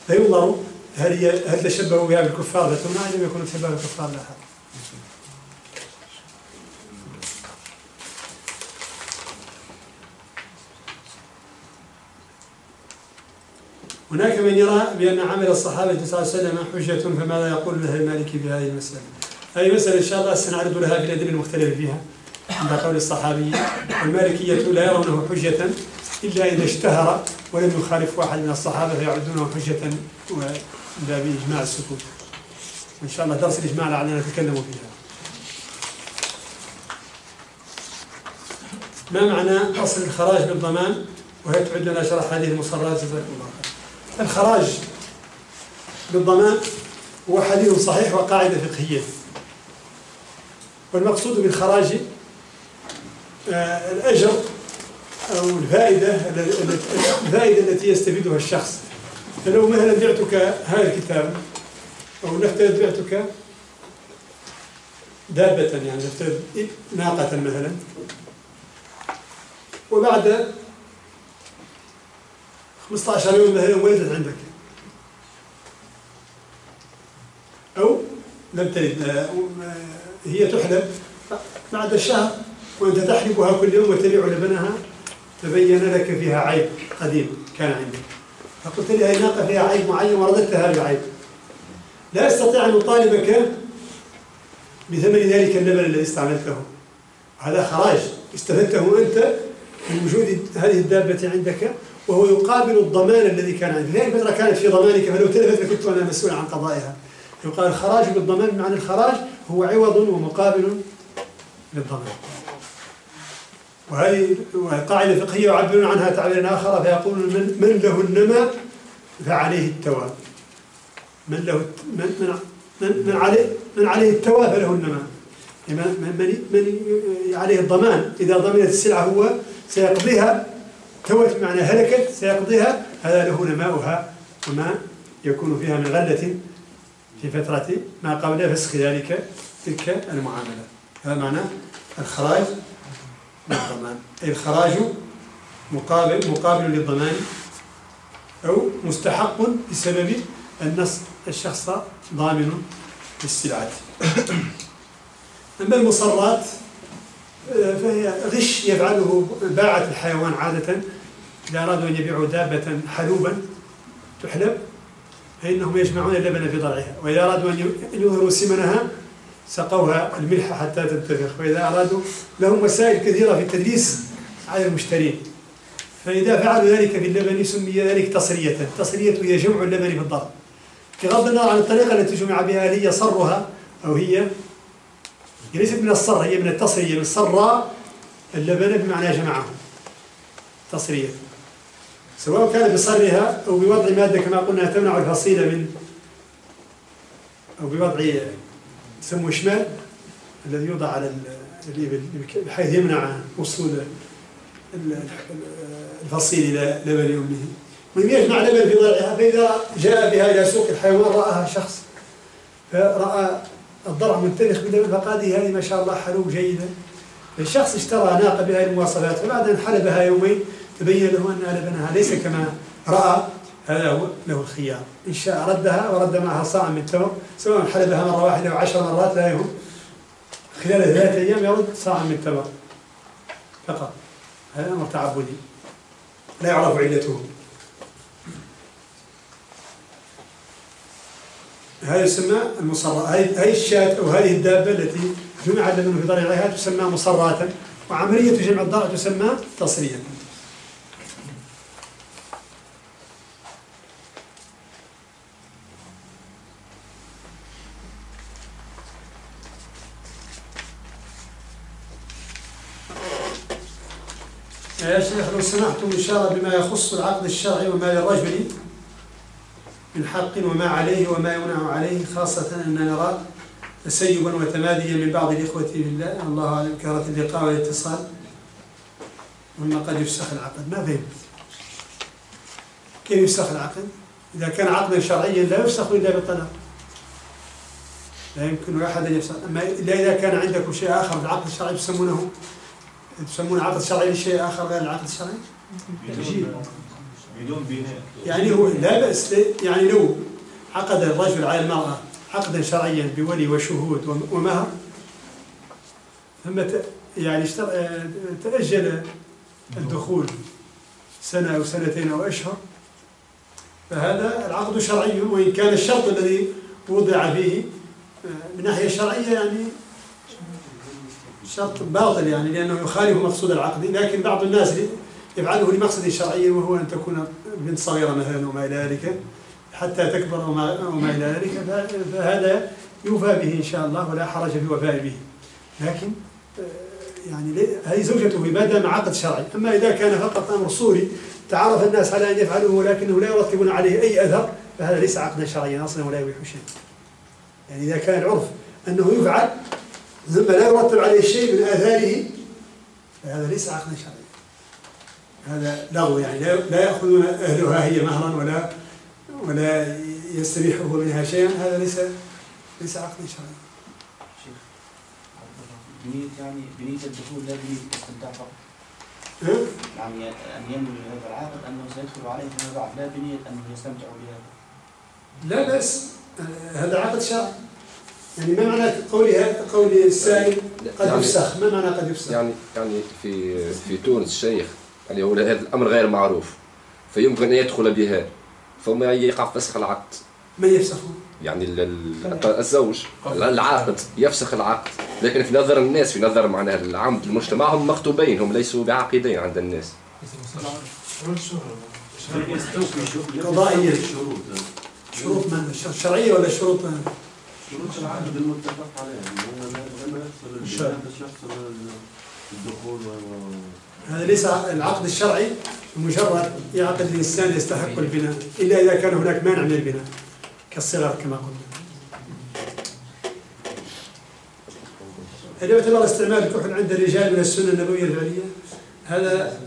فينظر هل هل تشبهوا بها بالكفار؟ فتمنع لم يكونوا تشبهوا بالكفار لا. حق. هناك من يرى بأن عمل الصحابة صلى الله عليه وسلم حجة فماذا يقول له المالكي في هذه المسألة؟ هذه مسألة إن شاء الله سنعرض لها في الأدلة المختلفة فيها عند قول الصحابي والمالكية لا يرونه حجة إلا إذا اشتهر ولم يخالف واحد من الصحابة فيعدونه حجة ولا بإجماع السكوت. إن شاء الله درس الإجماع لعلنا نتكلم فيها. ما معنى أصل الخراج بالضمان؟ وهي تعد لنا شرح هذه المصرات؟ جزاكم الله خير. الخراج بالضمان هو حديث صحيح وقاعدة فقهية. والمقصود بالخراج آه، الأجر أو الفائدة الفائدة التي يستفيدها الشخص. فلو مثلا بعتك هذا الكتاب أو نفترض بعتك دابة يعني نفترض ناقة مثلا وبعد 15 يوم مثلا ولدت عندك. أو لم تلد آه، آه، هي تحلب بعد الشهر وأنت تحلبها كل يوم وتبيع لبنها تبين لك فيها عيب قديم كان عندك. فقلت لي هذه ناقة فيها عيب معين ورددت هذا العيب لا أستطيع أن أطالبك بثمن ذلك اللبن الذي استعملته. هذا خراج. استفدته أنت من وجود هذه الدابة عندك. وهو يقابل الضمان الذي كان عندك هذه الفترة كانت في ضمانك؟ فلو تلفت لكنت أنا مسؤول عن قضائها؟ يقال الخراج بالضمان معنى الخراج هو عوض ومقابل للضمان. وهذه قاعدة فقهية يعبرون عنها تعبيرا آخر فيقولون من, من له النمى فعليه التوى. من له من من من, من عليه من عليه التوى فله النمى. من, من, من عليه الضمان. إذا ضمنت السلعة هو سيقضيها توت بمعنى هلكت سيقضيها. هذا له نماؤها. وما يكون فيها من غلة في فترة ما قبل فسخ ذلك تلك المعاملة. هذا معنى الخراج بالضمان أي الخراج مقابل مقابل للضمان أو مستحق بسبب أن الشخص ضامن للسلعة. أما المصرات فهي غش يفعله باعة الحيوان عادة إذا أرادوا أن يبيعوا دابة حلوبا تحلب فإنهم يجمعون اللبن في ضرعها وإذا أرادوا أن يظهروا سمنها سقوها الملح حتى تنتفخ فإذا أرادوا لهم وسائل كثيرة في التدليس على المشترين. فإذا فعلوا ذلك في اللبن سمي ذلك تصرية التصرية هي جمع اللبن في الضرب بغض النظر عن الطريقة التي جمع بها هي صرها أو هي هي ليست من الصر هي من التصرية من صر اللبن بمعنى جمعه. تصرية. سواء كان بصرها أو بوضع مادة كما قلنا تمنع الفصيلة من أو بوضع يسموه شمال الذي يوضع على ال- الإبل بحيث يمنع وصول ال- ال- الفصيل إلى لبن أمه وإن يجمع لبن في ضرعها فإذا جاء بها إلى سوق الحيوان رآها شخص فرأى الضرع بلبن فقال لي هذه ما شاء الله حلوب جيدة الشخص اشترى ناقة بهذه المواصفات فبعد أن حلبها يومين تبين له أن لبنها ليس كما رأى هذا هو له الخيار. إن شاء ردها ورد معها صاع من تمر سواء حلبها مرة واحدة أو عشر مرات لا يهم. خلال ثلاثة أيام يرد صاع من تمر. فقط. هذا أمر تعبدي. لا يعرف علته. هذا يسمى المصرى هذه الشاة أو هذه الدابة التي جمع اللبن في ضريعها تسمى مصراة. وعملية جمع الضرع تسمى تصرية يا شيخ لو سمحتم إشارة بما يخص العقد الشرعي وما للرجل من حق وما عليه وما يمنع عليه خاصة أننا نرى تسيبا وتماديا من بعض الإخوة في الله. الله أعلم كثرة اللقاء والاتصال. ثم قد يفسخ العقد. ما فهمت كيف يفسخ العقد؟ إذا كان عقدا شرعيا لا يفسخ إلا بالطلاق. لا يمكن أحد أن يفسخ. أما إلا إذا كان عندكم شيء آخر العقد الشرعي تسمونه. تسمون عقد شرعي لشيء آخر غير العقد الشرعي؟ بدون بناء يعني هو لا بأس يعني لو عقد الرجل على المرأة عقدا شرعيا بولي وشهود وم- ومهر ثم يعني آه، تأجل الدخول سنة أو سنتين أو أشهر فهذا العقد شرعي وإن كان الشرط الذي وضع فيه آه، من ناحية شرعية يعني شرط باطل يعني لأنه يخالف مقصود العقد. لكن بعض الناس يفعله لمقصد شرعي وهو أن تكون بنت صغيرة مثلا وما إلى ذلك. حتى تكبر وما, وما إلى ذلك فهذا يوفى به إن شاء الله ولا حرج في الوفاء به. لكن آه، يعني هذه زوجته ما دام عقد شرعي. أما إذا كان فقط أمر صوري تعرف الناس على أن يفعلوه ولكنه لا يرتبون عليه أي أثر فهذا ليس عقدا شرعيا أصلا ولا يبيح شيء. يعني إذا كان العرف أنه يفعل ثم لا يرتب عليه شيء من آثاره فهذا ليس عقدا شرعيا. هذا لغو يعني لا لا يأخذون أهلها هي مهرا ولا ولا يستبيحه منها شيئا. هذا ليس ليس عقدا شرعيا. شيخ بنية يعني بنية الدخول لا بنية الاستمتاع فقط؟ ها؟ يعني أن ينوي هذا العقد أنه سيدخل عليه فيما بعد لا بنية أنه يستمتع بهذا. لا بأس. هذا عقد شرعي. يعني ما معنى قولها قول السائل قد يعني- يفسخ. ما معنى قد يفسخ؟ يعني يعني في في تونس شيخ يعني هو هذا الأمر غير معروف فيمكن أن يدخل بها ثم يقع فسخ العقد. من يفسخه؟ يعني ال- ال- الزوج العاقد يفسخ العقد. لكن في نظر الناس في نظر معناها العام المجتمع هم مخطوبين هم ليسوا بعاقدين عند الناس. شروط من؟ الشرعية ولا شروط شروط العقد المتفق عليها لا يحصل الدخول هذا ليس العقد الشرعي مجرد يعقد الإنسان يستحق البناء إلا إذا كان هناك مانع من البناء كالصغر كما قلنا. هل يعتبر استعمال الكحل عند الرجال من السنة النبوية الفعلية؟ هذا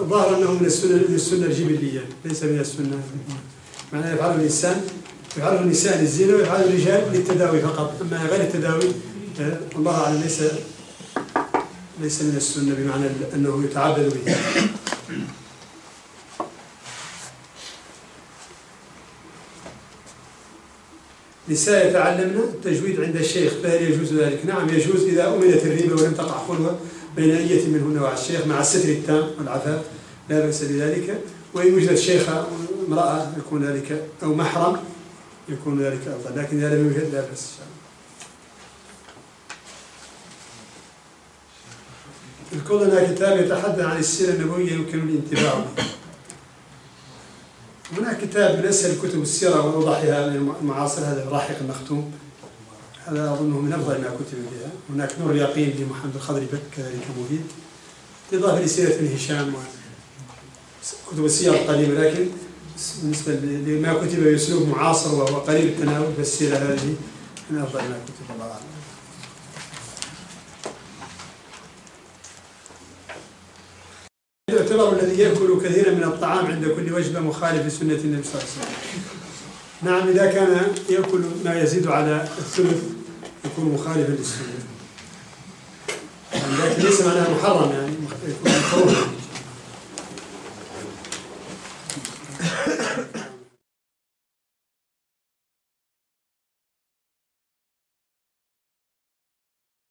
ظاهر أنه من السنة من السنة الجبلية ليس من السنة. معناه يفعله الإنسان يفعله النساء للزينة ويفعله الرجال للتداوي فقط. أما غير التداوي الله أعلم ليس ليس من السنة بمعنى أنه يتعبد به. نساء يتعلمن التجويد عند الشيخ فهل يجوز ذلك؟ نعم يجوز إذا أمنت الريبة ولم تقع خلوة بين أية منهن وعلى الشيخ مع الستر التام والعفاف. لا بأس بذلك. وإن وجدت شيخة امرأة يكون ذلك أو محرم يكون ذلك أفضل لكن إذا لم يوجد لا بأس إن شاء الله. يذكر لنا كتاب يتحدث عن السيرة النبوية يمكن الانتباه هناك كتاب من أسهل كتب السيرة وأوضحها للمعاصر هذا الراحق المختوم هذا أظنه من أفضل ما كتب بها. هناك نور اليقين لمحمد الخضري بك كذلك مفيد بالإضافة لسيرة ابن هشام كتب السير القديمة لكن بالنسبة لما كتب بأسلوب معاصر وهو قليل التناول فالسيرة هذه من أفضل ما كتب الله أعلم يعتبر الذي يأكل كثيرا من الطعام عند كل وجبة مخالف لسنة النبي صلى الله عليه وسلم. نعم إذا كان يأكل ما يزيد على الثلث يكون مخالفا للسنة. لكن ليس معناها محرم يعني يكون مكروه